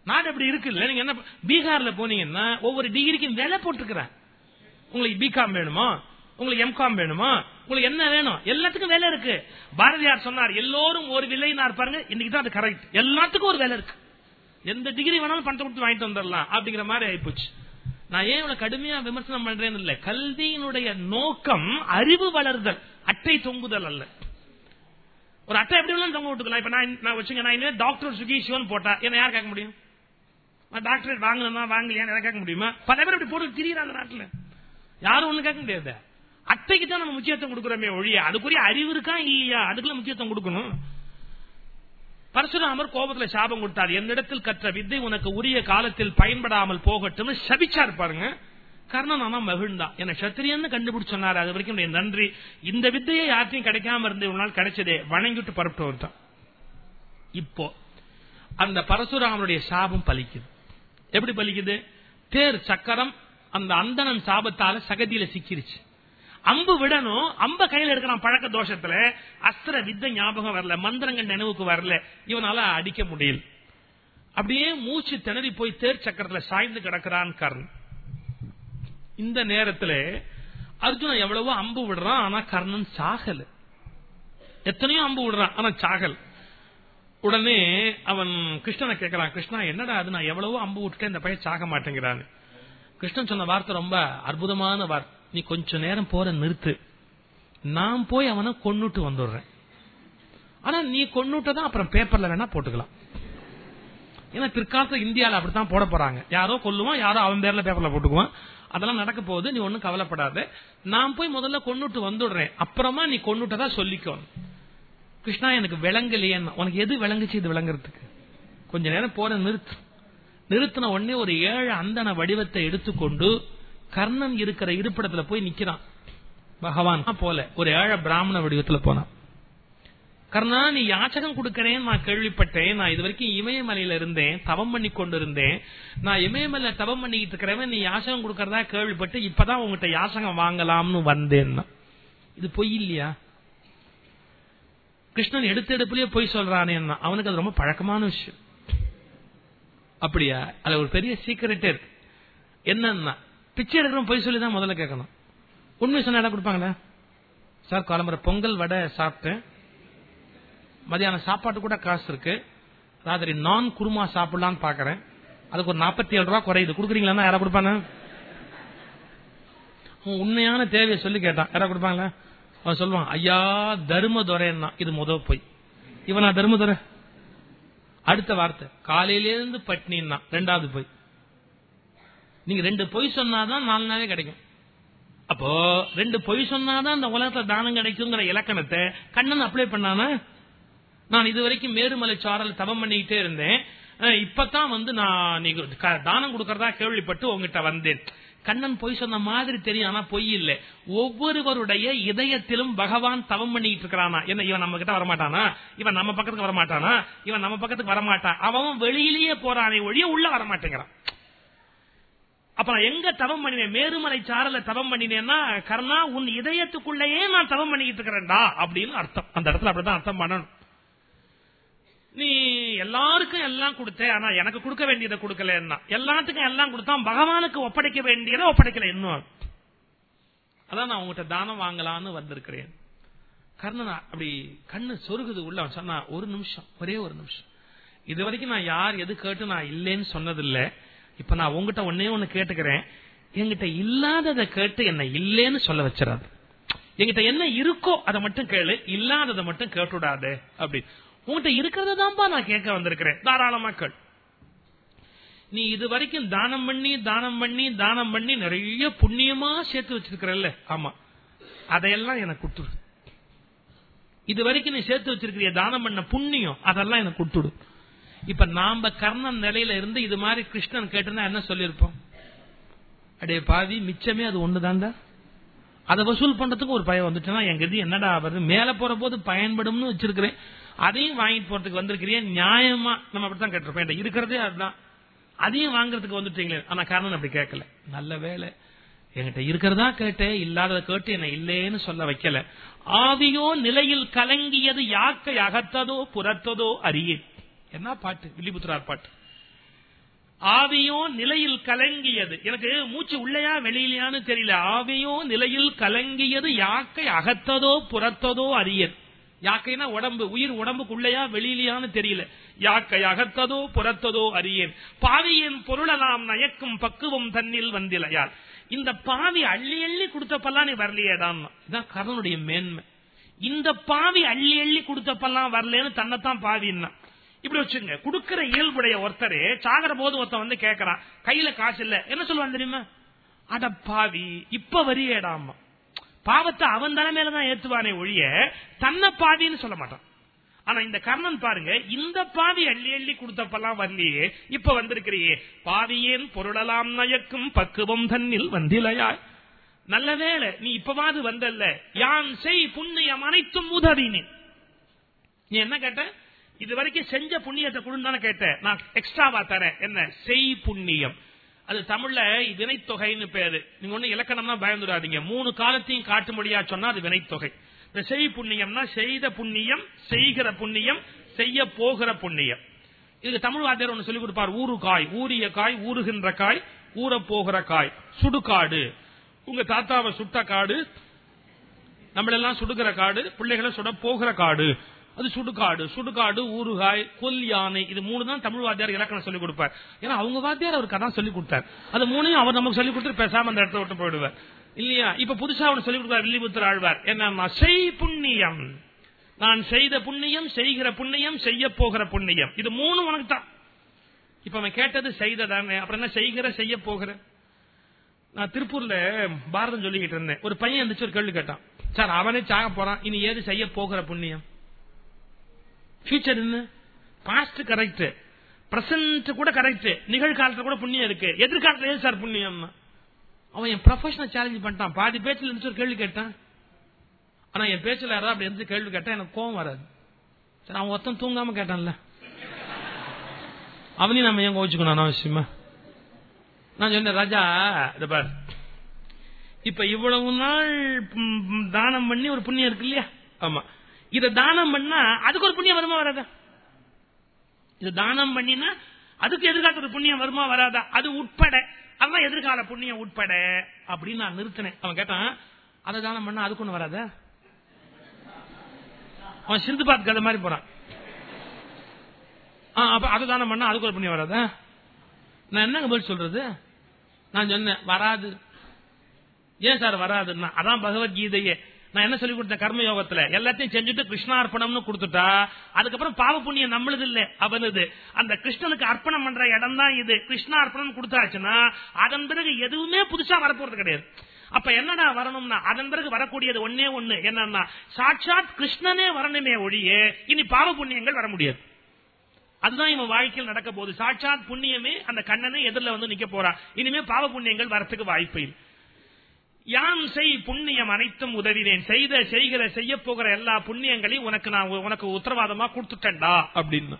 நாடு அப்படி இருக்கு இல்ல. நீங்க என்ன பீகார்ல போனீங்கன்னா ஒவ்வொரு டிகிரிக்கும் விலை போட்டுக்கிறேன் உங்களுக்கு பிகாம் வேணுமா? உங்களுக்கு எம்காம் வேணுமா? உங்களுக்கு என்ன வேணும்? எல்லாத்துக்கும் வேலை இருக்கு. பாரதியார் சொன்னார் எல்லோரும் ஒரு விலை பாருங்க இன்னைக்கு தான் அது கரெக்ட் எல்லாத்துக்கும் ஒரு வேலை இருக்கு. எந்த டிகிரி வேணாலும் பணத்தை கொடுத்து வாங்கிட்டு வந்துடலாம் அப்படிங்கிற மாதிரி ஆயிப்போச்சு. நான் ஏன் இவ்வளவு கடுமையா விமர்சனம் பண்றேன்னு இல்ல. கல்வியினுடைய நோக்கம் அறிவு வளர்தல் அட்டை தொங்குதல் அல்ல. ஒரு அட்டை எப்படி வேணாலும் தொங்க விட்டுக்கலாம். இப்ப நான் வச்சுங்க நான் இனிமே டாக்டர் சுகீஷிவன் போட்டா என்ன யார் கேட்க முடியும்? டாக்டரேட் வாங்கணுமா வாங்கலையா கேட்க முடியுமா? பல பேர் அப்படி போட்டு திரியிறாங்க நாட்டுல. யாரும் ஒண்ணு கேட்க முடியாது. அத்தைக்கு தான் நம்ம முக்கியத்துவம் கொடுக்கிறோமே ஒழிய அதுக்குரிய அறிவு இருக்கா இல்லையா? அதுக்குள்ள முக்கியத்துவம் கொடுக்கணும். பரசுராமர் கோபத்துல சாபம் கொடுத்தார். என்னிடத்தில் கற்ற வித்தை உனக்கு உரிய காலத்தில் பயன்படாமல் போகட்டும் சபிச்சார் பாருங்க. கர்ணன் ஆனா மகிழ்ந்தான். என்ன சத்திரியன்னு கண்டுபிடிச்சு சொன்னார். அது வரைக்கும் நன்றி. இந்த வித்தையை யார்ட்டையும் கிடைக்காம இருந்து ஒரு நாள் கிடைச்சதே வணங்கிட்டு பரப்பிட்டு வந்துட்டான் இப்போ அந்த பரசுராமனுடைய சாபம் பலிக்குது. எப்படி பலிக்குது? தேர் சக்கரம் அந்த அந்தனன் சாபத்தால சகதியில சிக்கிருச்சு. அம்பு விடணும். அம்ப கையில எடுக்கிறான் பழக்க தோஷத்துல அஸ்திர வித்த ஞாபகம் வரல. மந்திரங்கள் நினைவுக்கு வரல. இவனால அடிக்க முடியல. அப்படியே மூச்சு திணறி போய் தேர் சக்கரத்துல சாய்ந்து கிடக்கிறான் கர்ணன். இந்த நேரத்துல அர்ஜுனன் எவ்வளவோ அம்பு விடுறான் ஆனா கர்ணன் சாகல. எத்தனையோ அம்பு விடுறான் ஆனா சாகல். உடனே அவன் கிருஷ்ணனை கேட்கிறான் கிருஷ்ணா என்னடா அது? நான் எவ்வளவோ அம்பு விட்டுட்டேன் இந்த பையன் சாக மாட்டேங்கிறான் கிருஷ்ணன் சொன்ன வார்த்தை ரொம்ப அற்புதமான வார்த்தை. நீ கொஞ்ச நேரம் போற நிறுத்து. நான் போய் அவனை கொண்டுட்டு வந்துடுறேன். ஆனா நீ கொண்டுட்டதான் அப்புறம் பேப்பர்ல வேணா போட்டுக்கலாம். ஏன்னா பிற்காலத்தில் இந்தியாவில் அப்படித்தான் போட போறாங்க. யாரோ கொல்லுவான் யாரோ அவன் பேர்ல பேப்பர்ல போட்டுக்குவான். அதெல்லாம் நடக்க போகுது நீ ஒன்னும் கவலைப்படாத. நான் போய் முதல்ல கொண்டுட்டு வந்துடுறேன். அப்புறமா நீ கொண்டுட்டதா சொல்லிக்கோ கிருஷ்ணா எனக்கு விளங்கலையே உனக்கு எது விளங்குச்சு இது விளங்குறதுக்கு? கொஞ்ச நேரம் போற நிறுத்து. நிறுத்தின உடனே ஒரு ஏழு அந்தன வடிவத்தை எடுத்துக்கொண்டு கர்ணன் இருக்கிற இருப்பிடத்துல போய் நிக்கிறான். பகவான் போல ஒரு ஏழை பிராமண வடிவத்துல போனான். கர்ணா நீ யாச்சகம் கொடுக்கறேன் நான் கேள்விப்பட்டேன் நான் இது வரைக்கும் இமயமலையில இருந்தேன் தவம் பண்ணி கொண்டு இருந்தேன் நான் இமயமலை தவம் பண்ணிக்கிட்டு இருக்கிறவன் நீ யாசகம் கொடுக்கறதா கேள்விப்பட்டு இப்பதான் உங்ககிட்ட யாசகம் வாங்கலாம்னு வந்தேன் இது பொய் இல்லையா? கிருஷ்ணன் எடுத்த எடுப்புலயே பொய் சொல்றானே அவனுக்கு அது ரொம்ப பழக்கமான விஷயம். அப்படியா? அதுல ஒரு பெரிய சீக்கிரட்டே இருக்கு. என்னன்னா பிச்சை எடுக்கிறோம் பொய் சொல்லி தான் முதல்ல கேட்கணும். உண்மை சொன்ன இடம் கொடுப்பாங்களே? சார் காலம்புற பொங்கல் வடை சாப்பிட்டேன். மதியானம் சாப்பாட்டு கூட காசு இருக்கு. ராத்திரி நான் குருமா சாப்பிடலான்னு பாக்குறேன் அதுக்கு ஒரு நாற்பத்தி ஏழு ரூபா குறையுது கொடுக்குறீங்களா யாரா கொடுப்பானு உன் உண்மையான தேவையை சொல்லி கேட்டான். யாரா கொடுப்பாங்களா? அவன் சொல்லுவான் ஐயா தர்மதுரைன்னா இது முதல் போய். இவனா தர்மதுரை அடுத்த வார்த்தை காலையிலேருந்து பட்னின்னா ரெண்டாவது போய். நீங்க ரெண்டு பொய் சொன்னாதான் நாலு நாளே கிடைக்கும். அப்போ ரெண்டு பொய் சொன்னாதான் இந்த உலகத்துல தானம் கிடைக்குங்கிற இலக்கணத்தை கண்ணன் அப்ளை பண்ணானா நான் இது வரைக்கும் மேருமலை சாரல் தவம் பண்ணிக்கிட்டே இருந்தேன். இப்பதான் வந்து நான் நீங்க தானம் கொடுக்கறதா கேள்விப்பட்டு உங்ககிட்ட வந்தேன். கண்ணன் பொய் சொன்ன மாதிரி தெரியும் ஆனா பொய் இல்ல. ஒவ்வொருவருடைய இதயத்திலும் பகவான் தவம் பண்ணிட்டு இருக்கிறானா? என்ன இவன் நம்ம கிட்ட வரமாட்டானா? இவன் நம்ம பக்கத்துக்கு வரமாட்டானா? இவன் நம்ம பக்கத்துக்கு வரமாட்டான் அவன் வெளியிலேயே போறானே ஒழிய உள்ள வரமாட்டேங்கிறான். அப்ப நான் எங்க தவம் பண்ணினேன்? மேருமலை சாரல தவம் பண்ணினேன்னா கர்ணா உன் இதயத்துக்குள்ளேயே நான் தவம் பண்ணிக்கிட்டு இருக்கிறேன்டா அப்படின்னு அர்த்தம். அந்த இடத்துல அப்படிதான் அர்த்தம் பண்ணணும். நீ எல்லாருக்கும் எல்லாம் கொடுத்த ஆனா எனக்கு கொடுக்க வேண்டியதை கொடுக்கலன்னா. எல்லாத்துக்கும் எல்லாம் கொடுத்தா பகவானுக்கு ஒப்படைக்க வேண்டியதை ஒப்படைக்கல இன்னும் அதான் நான் உங்ககிட்ட தானம் வாங்கலாம்னு வந்திருக்கிறேன். கர்ணன் அப்படி கண்ணு சொருகுது உள்ள அவன் சொன்னா ஒரு நிமிஷம் ஒரே ஒரு நிமிஷம். இது வரைக்கும் நான் யார் எது கேட்டு நான் இல்லைன்னு சொன்னதில்லை. இப்ப நான் உங்ககிட்ட ஒன்னே ஒண்ணு கேட்டுக்கிறேன். என்கிட்ட இல்லாததை கேட்டு என்ன இல்லேன்னு சொல்ல வச்சிடாது. என்கிட்ட என்ன இருக்கோ அதை மட்டும் கேளு இல்லாததை மட்டும் கேட்டுடாது அப்படி. உங்ககிட்ட இருக்கிறத தான்ப்பா நான் கேட்க வந்திருக்கிறேன். தாராளமா கேள். நீ இது வரைக்கும் தானம் பண்ணி தானம் பண்ணி தானம் பண்ணி நிறைய புண்ணியமா சேர்த்து வச்சிருக்கிறல்ல. ஆமா. அதையெல்லாம் எனக்கு கொடுத்துடு. இது வரைக்கும் நீ சேர்த்து வச்சிருக்கிற தானம் பண்ண புண்ணியம் அதெல்லாம் எனக்கு கொடுத்துடு. இப்ப நாம கர்ணன் நிலையில இருந்து இது மாதிரி கிருஷ்ணன் கேட்டுனா என்ன சொல்லிருப்போம் அடே பாவி மிச்சமே அது ஒண்ணுதான்டா. அதை வசூல் பண்றதுக்கு ஒரு பயம் வந்துச்சுன்னா எங்கிறது என்னடா ஆகுது மேல போற போது பயன்படும்னு வச்சிருக்கிறேன். அதையும் வாங்கிட்டு போறதுக்கு வந்திருக்கிறேன் நியாயமா நம்ம அப்படித்தான் கேட்டிருப்போம். என்கிட்ட இருக்கிறதே அதுதான். அதையும் வாங்குறதுக்கு வந்துட்டீங்களே. ஆனா காரணம் அப்படி கேட்கல. நல்ல வேலை என்கிட்ட இருக்கிறதா கேட்டேன் இல்லாதத கேட்டு என்ன இல்லேன்னு சொல்ல வைக்கல. ஆவியோ நிலையில் கலங்கியது யாக்கை அகத்ததோ புறத்ததோ அறியேன் என்ன பாட்டு? வில்லிபுத்திரார் பாட்டு. ஆவியோ நிலையில் கலங்கியது. எனக்கு மூச்சு உள்ளையா வெளியிலையான்னு தெரியல. ஆவியோ நிலையில் கலங்கியது யாக்கை அகத்ததோ புறத்ததோ அறியது யாக்கைனா உடம்பு உயிர் உடம்புக்குள்ளையா வெளியிலையான்னு தெரியல. யாக்கை அகத்ததோ புறத்ததோ அறியேன் பாவியின் பொருளலாம் நயக்கும் பக்குவம் தன்னில் வந்திலையால். இந்த பாவி அள்ளி அள்ளி கொடுத்தப்பெல்லாம் நீ வரலையேதான் இதான் கர்ணனுடைய மேன்மை. இந்த பாவி அள்ளி அள்ளி கொடுத்தப்பெல்லாம் வரலன்னு தன்னைத்தான் பாவின்னா. இப்படி வச்சுங்க குடுக்கிற இயல்புடைய ஒருத்தர் சாகர போது ஒருத்தன் வந்து கேட்கறான் கையில காசு இல்ல. என்ன சொல்லுவான் தெரியுமா? அட பாவி இப்ப வரியேடாமா பாவத்தை அவன் தலைமையிலதான் ஏத்துவானே ஒழிய தன்னை பாவின்னு சொல்ல மாட்டான். ஆனா இந்த கர்ணன் பாருங்க இந்த பாவி அள்ளி அள்ளி கொடுத்தப்பெல்லாம் வரலையே இப்ப வந்திருக்கிறியே. பாவியேன் பொருளலாம் நயக்கும் பக்குவம் தன்னில் வந்திலையாய்? நல்ல வேளை நீ இப்பவாது வந்தல்ல. யான் செய் புண்ணியம் அனைத்தும் உதவினேன். நீ என்ன கேட்ட? இது வரைக்கும் செஞ்ச புண்ணியத்தை கொடுன்னு கேட்டேன். நான் எக்ஸ்ட்ராவா தரேன். என்ன? செய் புண்ணியம். அது தமிழ்ல வினைத்தொகைன்னு பேரு. நீங்க ஒண்ணு இலக்கணம்னா பயந்துடாதீங்க. மூணு காலத்தையும் காட்டும்படியா சொன்னா அது வினைத்தொகை. இந்த செய் புண்ணியம்னா செய்த புண்ணியம் செய்கிற புண்ணியம் செய்ய போகிற புண்ணியம். இதுக்கு தமிழ் வாத்தியார் ஒன்று சொல்லிக் கொடுப்பார். ஊரு காய் ஊரிய காய் ஊறுகின்ற காய் ஊற போகிற காய். சுடுகாடு உங்க தாத்தாவை சுட்ட காடு. நம்மளெல்லாம் சுடுகிற காடு. பிள்ளைகளை சுட போகிற காடு. அது சுடுகாடு சுடுகாடு ஊறுகாய் கொல் யானை இது மூணு தான் தமிழ் வாத்தியார் இலக்கணம் சொல்லிக் கொடுப்பார். ஏன்னா அவங்க வாத்தியார் அவருக்கு அதான் சொல்லி கொடுத்தார். அது மூணையும் அவர் நமக்கு சொல்லி கொடுத்துட்டு பேசாம அந்த இடத்த விட்டு போயிடுவார். இல்லையா? இப்ப புதுசா அவனு சொல்லிக் கொடுத்தார் வில்லிபுத்தர் ஆழ்வார். என்ன செய் புண்ணியம். நான் செய்த புண்ணியம் செய்கிற புண்ணியம் செய்ய போகிற புண்ணியம். இது மூணு உனக்கு தான். இப்ப அவன் கேட்டது செய்ததானே. அப்புறம் என்ன செய்கிற செய்ய போகிற? நான் திருப்பூர்ல பாரதம் சொல்லிக்கிட்டு இருந்தேன். ஒரு பையன் இருந்துச்சு ஒரு கேள்வி கேட்டான். சார் அவனே சாக போறான். இனி ஏது செய்ய போகிற புண்ணியம்? ஃபியூச்சர் என்ன? பாஸ்ட் கரெக்ட் பிரசன்ட் கூட கரெக்ட் நிகழ்காலத்துல கூட புண்ணியம் இருக்கு. எதிர்காலத்துல ஏன் சார் புண்ணியம்? அவன் என் ப்ரொஃபஷனல் சேலஞ்ச் பண்ணிட்டான். பாதி பேச்சில் இருந்து ஒரு கேள்வி கேட்டான். ஆனா என் பேச்சில் யாராவது அப்படி இருந்து கேள்வி கேட்டா எனக்கு கோவம் வராது. சரி அவன் ஒருத்தன் தூங்காம கேட்டான்ல. அவனையும் நம்ம ஏன் கோவிச்சுக்கணும் அனாவசியமா? நான் சொன்னேன் ராஜா இது பார். இப்ப இவ்வளவு நாள் தானம் பண்ணி ஒரு புண்ணியம் இருக்கு இல்லையா? ஆமா. இதை தானம் பண்ணா அதுக்கு ஒரு புண்ணியம் வருமா வராதா? இது தானம் பண்ணினா அதுக்கு எதிர்கால ஒரு புண்ணியம் வருமா வராதா? அது உட்பட. அதான் எதிர்கால புண்ணியம் உட்பட. அப்படின்னு நான் நிறுத்தினேன். அவன் கேட்டான் அதை தானம் பண்ணா அதுக்கு ஒண்ணு வராதா? அவன் சிந்து பாத் கதை மாதிரி போறான். அப்ப அதை தானம் பண்ணா அதுக்கு ஒரு புண்ணியம் வராதா? நான் என்னங்க பதில் சொல்றது? நான் சொன்னேன் வராது. ஏன் சார் வராதுன்னா அதான் பகவத்கீதையே. நான் என்ன சொல்லி கொடுத்தேன்? கர்ம யோகத்துல எல்லாத்தையும் செஞ்சுட்டு கிருஷ்ணார்ப்பணம்னு கொடுத்துட்டா அதுக்கப்புறம் பாவ புண்ணியம் நம்மளது இல்ல அவனது. அந்த கிருஷ்ணனுக்கு அர்ப்பணம் பண்ற இடம் தான் இது. கிருஷ்ணார்ப்பணம் கொடுத்தாச்சுன்னா அதன் பிறகு எதுவுமே புதுசா வரப்போறது கிடையாது. அப்ப என்னடா வரணும்னா அதன் பிறகு வரக்கூடியது ஒன்னே ஒண்ணு. என்னன்னா சாட்சாத் கிருஷ்ணனே வரணுமே ஒழிய இனி பாவ புண்ணியங்கள் வர முடியாது. அதுதான் இவன் வாழ்க்கையில் நடக்க போகுது. சாட்சாத் புண்ணியமே அந்த கண்ணனை எதிரில் வந்து நிக்க போறான் இனிமே பாவ புண்ணியங்கள் வரத்துக்கு வாய்ப்பு இல்லை. யாம் செய் புண்ணியம் அனைத்தும் உதவினேன். செய்த செய்கிற செய்ய போகிற எல்லா புண்ணியங்களையும் உனக்கு நான் உனக்கு உத்தரவாதமா கொடுத்துட்டேன்டா. அப்படின்னு.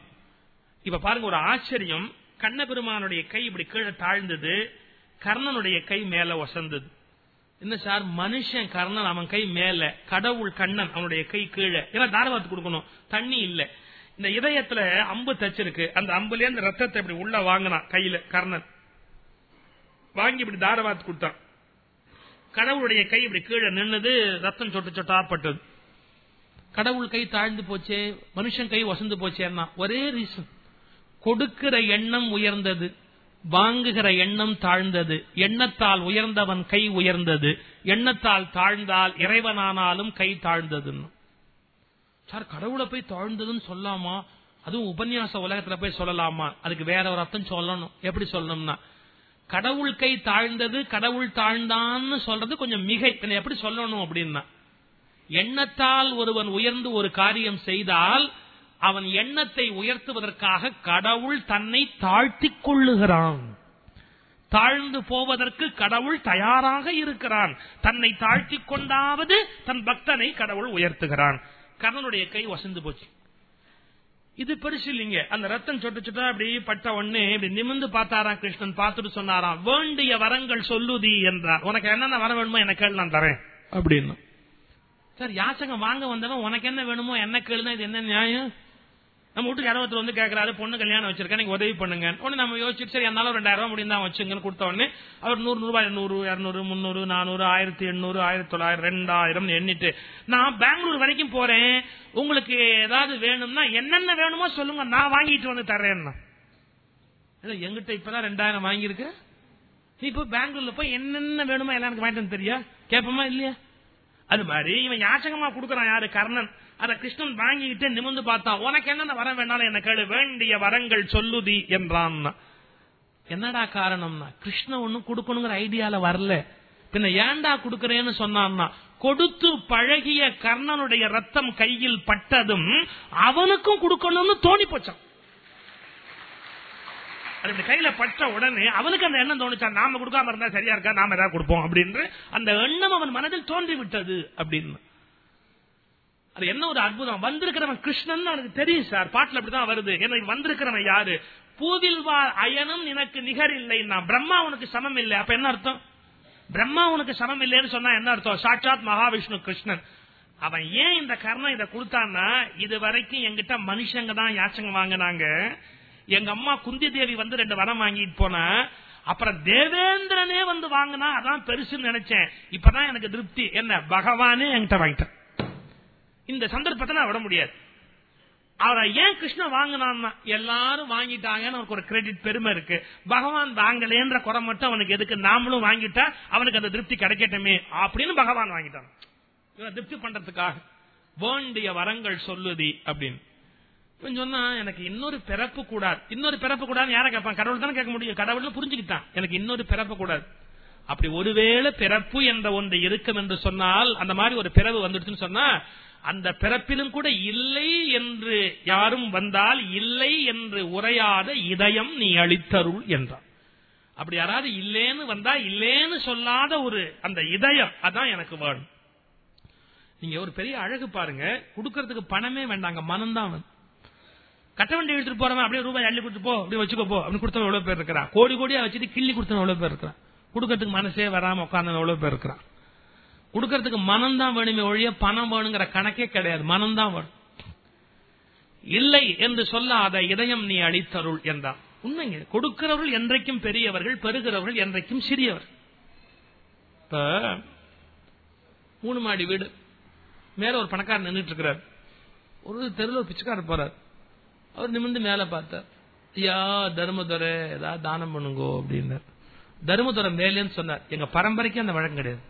இப்ப பாருங்க ஒரு ஆச்சரியம். கண்ணபெருமானுடைய கை இப்படி கீழே தாழ்ந்தது. கர்ணனுடைய கை மேல வசந்தது என்ன சார்? மனுஷன் கர்ணன் அவன் கை மேல. கடவுள் கண்ணன் அவனுடைய கை கீழே. ஏன்னா தாரவாத்து கொடுக்கணும். தண்ணி இல்ல. இந்த இதயத்துல அம்பு தச்சிருக்கு. அந்த அம்புல இருந்து ரத்தத்தை இப்படி உள்ள வாங்கினான் கையில கர்ணன். வாங்கி இப்படி தாரவாத்து கொடுத்தான். கடவுளுடைய கை இப்படி கீழே நின்னது ரத்தம் சொட்டு சொட்டாப்பட்டது கடவுள் கை தாழ்ந்து போச்சே மனுஷன் கை வசந்து போச்சேன்னா ஒரே ரீசன் கொடுக்கிற எண்ணம் உயர்ந்தது வாங்குகிற எண்ணம் தாழ்ந்தது எண்ணத்தால் உயர்ந்தவன் கை உயர்ந்தது எண்ணத்தால் தாழ்ந்தால் இறைவனானாலும் கை தாழ்ந்ததுன்னு. சார் கடவுளை போய் தாழ்ந்ததுன்னு சொல்லாமா? அதுவும் உபன்யாச உலகத்துல போய் சொல்லலாமா? அதுக்கு வேற ஒரு அர்த்தம் சொல்லணும். எப்படி சொல்லணும்னா கடவுள் கை தாழ்ந்தது கடவுள் தாழ்ந்தான்னு சொல்றது கொஞ்சம் மிகை. எப்படி சொல்லணும் அப்படின்னா எண்ணத்தால் ஒருவன் உயர்ந்து ஒரு காரியம் செய்தால் அவன் எண்ணத்தை உயர்த்துவதற்காக கடவுள் தன்னை தாழ்த்திக் கொள்ளுகிறான். தாழ்ந்து போவதற்கு கடவுள் தயாராக இருக்கிறான். தன்னை தாழ்த்தி கொண்டாவது தன் பக்தனை கடவுள் உயர்த்துகிறான். கர்ணனுடைய கை வசந்து போச்சு. இது பெருசு இல்லைங்க அந்த ரத்தம் சொட்டு சொட்டா அப்படி பட்ட உடனே இப்படி நிமிந்து பார்த்தாராம் கிருஷ்ணன். பார்த்துட்டு சொன்னாராம் வேண்டிய வரங்கள் சொல்லுதி என்றார். உனக்கு என்னென்ன வர வேணுமோ என்ன கேள் நான் தரேன். அப்படின்னு. சார் யாசகம் வாங்க வந்தவன் உனக்கு என்ன வேணுமோ என்ன கேளுனா இது என்ன நியாயம்? நம்ம வீட்டுக்கு அறுபத்துல வந்து கேட்கறாரு பொண்ணு கல்யாணம் வச்சிருக்கேன் நீங்க உதவி பண்ணுங்க. உடனே நம்ம யோசிச்சு சரி என்னால ரெண்டாயிரம் ரூபாய் முடிந்தா வச்சுங்கன்னு கொடுத்த உடனே அவர் நூறு ரூபாய் நூறு இருநூறு முந்நூறு நானூறு ஆயிரத்தி எண்ணூறு ஆயிரத்தி தொள்ளாயிரம் ரெண்டாயிரம் எண்ணிட்டு நான் பெங்களூர் வரைக்கும் போறேன். உங்களுக்கு ஏதாவது வேணும்னா என்னென்ன வேணுமோ சொல்லுங்க. நான் வாங்கிட்டு வந்து தர்றேன் எங்கிட்ட இப்பதான் ரெண்டாயிரம் வாங்கியிருக்கு. நீ இப்போ பெங்களூர்ல போய் என்னென்ன வேணுமோ எல்லாம் எனக்கு வாங்கிட்டு தெரியா? கேட்போமா இல்லையா? அது மாதிரி இவன் யாச்சகமா கொடுக்கறான் யாரு? கர்ணன். அத கிருஷ்ணன் வாங்கிட்டு நிமிந்து பார்த்தான் உனக்கு என்னென்ன வரம் வேணாலும் என்ன கேளு வேண்டிய வரங்கள் சொல்லுதி என்றான் என்னடா காரணம்னா கிருஷ்ணன் ஒன்னும் கொடுக்கணுங்கிற ஐடியால வரல. பின்ன ஏண்டா கொடுக்கறேன்னு சொன்னான்னா கொடுத்து பழகிய கர்ணனுடைய ரத்தம் கையில் பட்டதும் அவனுக்கும் கொடுக்கணும்னு தோணி போச்சான். அது கையில பட்ட உடனே அவனுக்கு அந்த எண்ணம் தோணுச்சா நாம கொடுக்காம இருந்தா சரியா இருக்கா நாம ஏதாவது கொடுப்போம் அப்படின்னு அந்த எண்ணம் அவன் மனதில் தோன்றி விட்டது அப்படின்னு. அது என்ன ஒரு அற்புதம்? வந்திருக்கிறவன் கிருஷ்ணன் எனக்கு தெரியும் சார். பாட்டுல அப்படிதான் வருது. எனக்கு வந்திருக்கிறவன் யாரு? பூவில் அயனும் எனக்கு நிகர் இல்லை பிரம்மா உனக்கு சமம் இல்லை. அப்ப என்ன அர்த்தம்? பிரம்மா உனக்கு சமம் இல்லைன்னு சொன்னா என்ன அர்த்தம்? சாட்சாத் மகாவிஷ்ணு கிருஷ்ணன். அவன் ஏன் இந்த கர்ணம் இதை கொடுத்தான்னா இது வரைக்கும் எங்கிட்ட மனுஷங்க தான் யாச்சங்க வாங்கினாங்க. எங்க அம்மா குந்தி தேவி வந்து ரெண்டு வரம் வாங்கிட்டு போன அப்புறம் தேவேந்திரனே வந்து வாங்கினா அதான் பெருசுன்னு நினைச்சேன். இப்பதான் எனக்கு திருப்தி. என்ன? பகவானே என்கிட்ட வாங்கிட்டேன். இந்த சந்தர்ப்பத்தை நான் விட முடியாது. அவரை ஏன் கிருஷ்ணன் வாங்கினான்னா எல்லாரும் வாங்கிட்டாங்கன்னு அவனுக்கு ஒரு கிரெடிட் பெருமை இருக்கு. பகவான் வாங்கலேன்ற குறை மட்டும் அவனுக்கு எதுக்கு? நாமளும் வாங்கிட்டா அவனுக்கு அந்த திருப்தி கிடைக்கட்டுமே அப்படின்னு பகவான் வாங்கிட்டான். இவன் திருப்தி பண்றதுக்காக. வேண்டிய வரங்கள் சொல்லுதி அப்படின்னு. சொன்னா எனக்கு இன்னொரு பிறப்பு கூடாது. இன்னொரு பிறப்பு கூடாது யாரை கேட்பான்? கடவுள் தானே கேட்க முடியும். கடவுள்னு புரிஞ்சுக்கிட்டான். எனக்கு இன்னொரு பிறப்பு கூடாது. அப்படி ஒருவேளை பிறப்பு என்ற ஒன்று இருக்கும் என்று சொன்னால் அந்த மாதிரி ஒரு பிறவு வந்துடுச்சுன்னு சொன்னா அந்த பிறப்பிலும் கூட இல்லை என்று யாரும் வந்தால் இல்லை என்று உரையாத இதயம் நீ அளித்தருள் என்றான். அப்படி யாராவது இல்லேன்னு வந்தா இல்லேன்னு சொல்லாத ஒரு அந்த இதயம் அதான் எனக்கு வேணும். நீங்க ஒரு பெரிய அழகு பாருங்க கொடுக்கறதுக்கு பணமே வேண்டாங்க மனம்தான் வந்து கட்ட வண்டி எடுத்துட்டு போறவன் அப்படியே ரூபாய் அள்ளி கொடுத்து போ அப்படி வச்சுக்கோ போ அப்படின்னு கொடுத்தவன் எவ்வளவு பேர் இருக்கிறான். கோடி கோடியா வச்சுட்டு கிள்ளி கொடுத்தவன் எவ்வளவு பேர் இருக்கிறான். கொடுக்கறதுக்கு மனசே வராம உட்கார்ந்தவன் எவ்வளவு பேர் இருக்கிறான்? கொடுக்கறதுக்கு மனம் தான் வேணுமே ஒழிய பணம் வேணுங்கிற கணக்கே கிடையாது. மனம் தான் வேணும். இல்லை என்று சொல்லாத இதயம் நீ அளித்தருள் என்றான். உண்மைங்க. கொடுக்கிறவர்கள் என்றைக்கும் பெரியவர்கள் பெறுகிறவர்கள் என்றைக்கும் சிறியவர். இப்ப மூணு மாடி வீடு. மேல ஒரு பணக்காரர் நின்றுட்டு இருக்கிறார் ஒரு தெருவில் ஒரு பிச்சைக்காரர் போறார். அவர் நிமிந்து மேல பார்த்தார். ஐயா தர்மதுரை ஏதாவது தானம் பண்ணுங்கோ அப்படின்னார். தருமதுரம் மேலேன்னு சொன்னார். எங்க பரம்பரைக்கு அந்த வழக்கம் கிடையாது.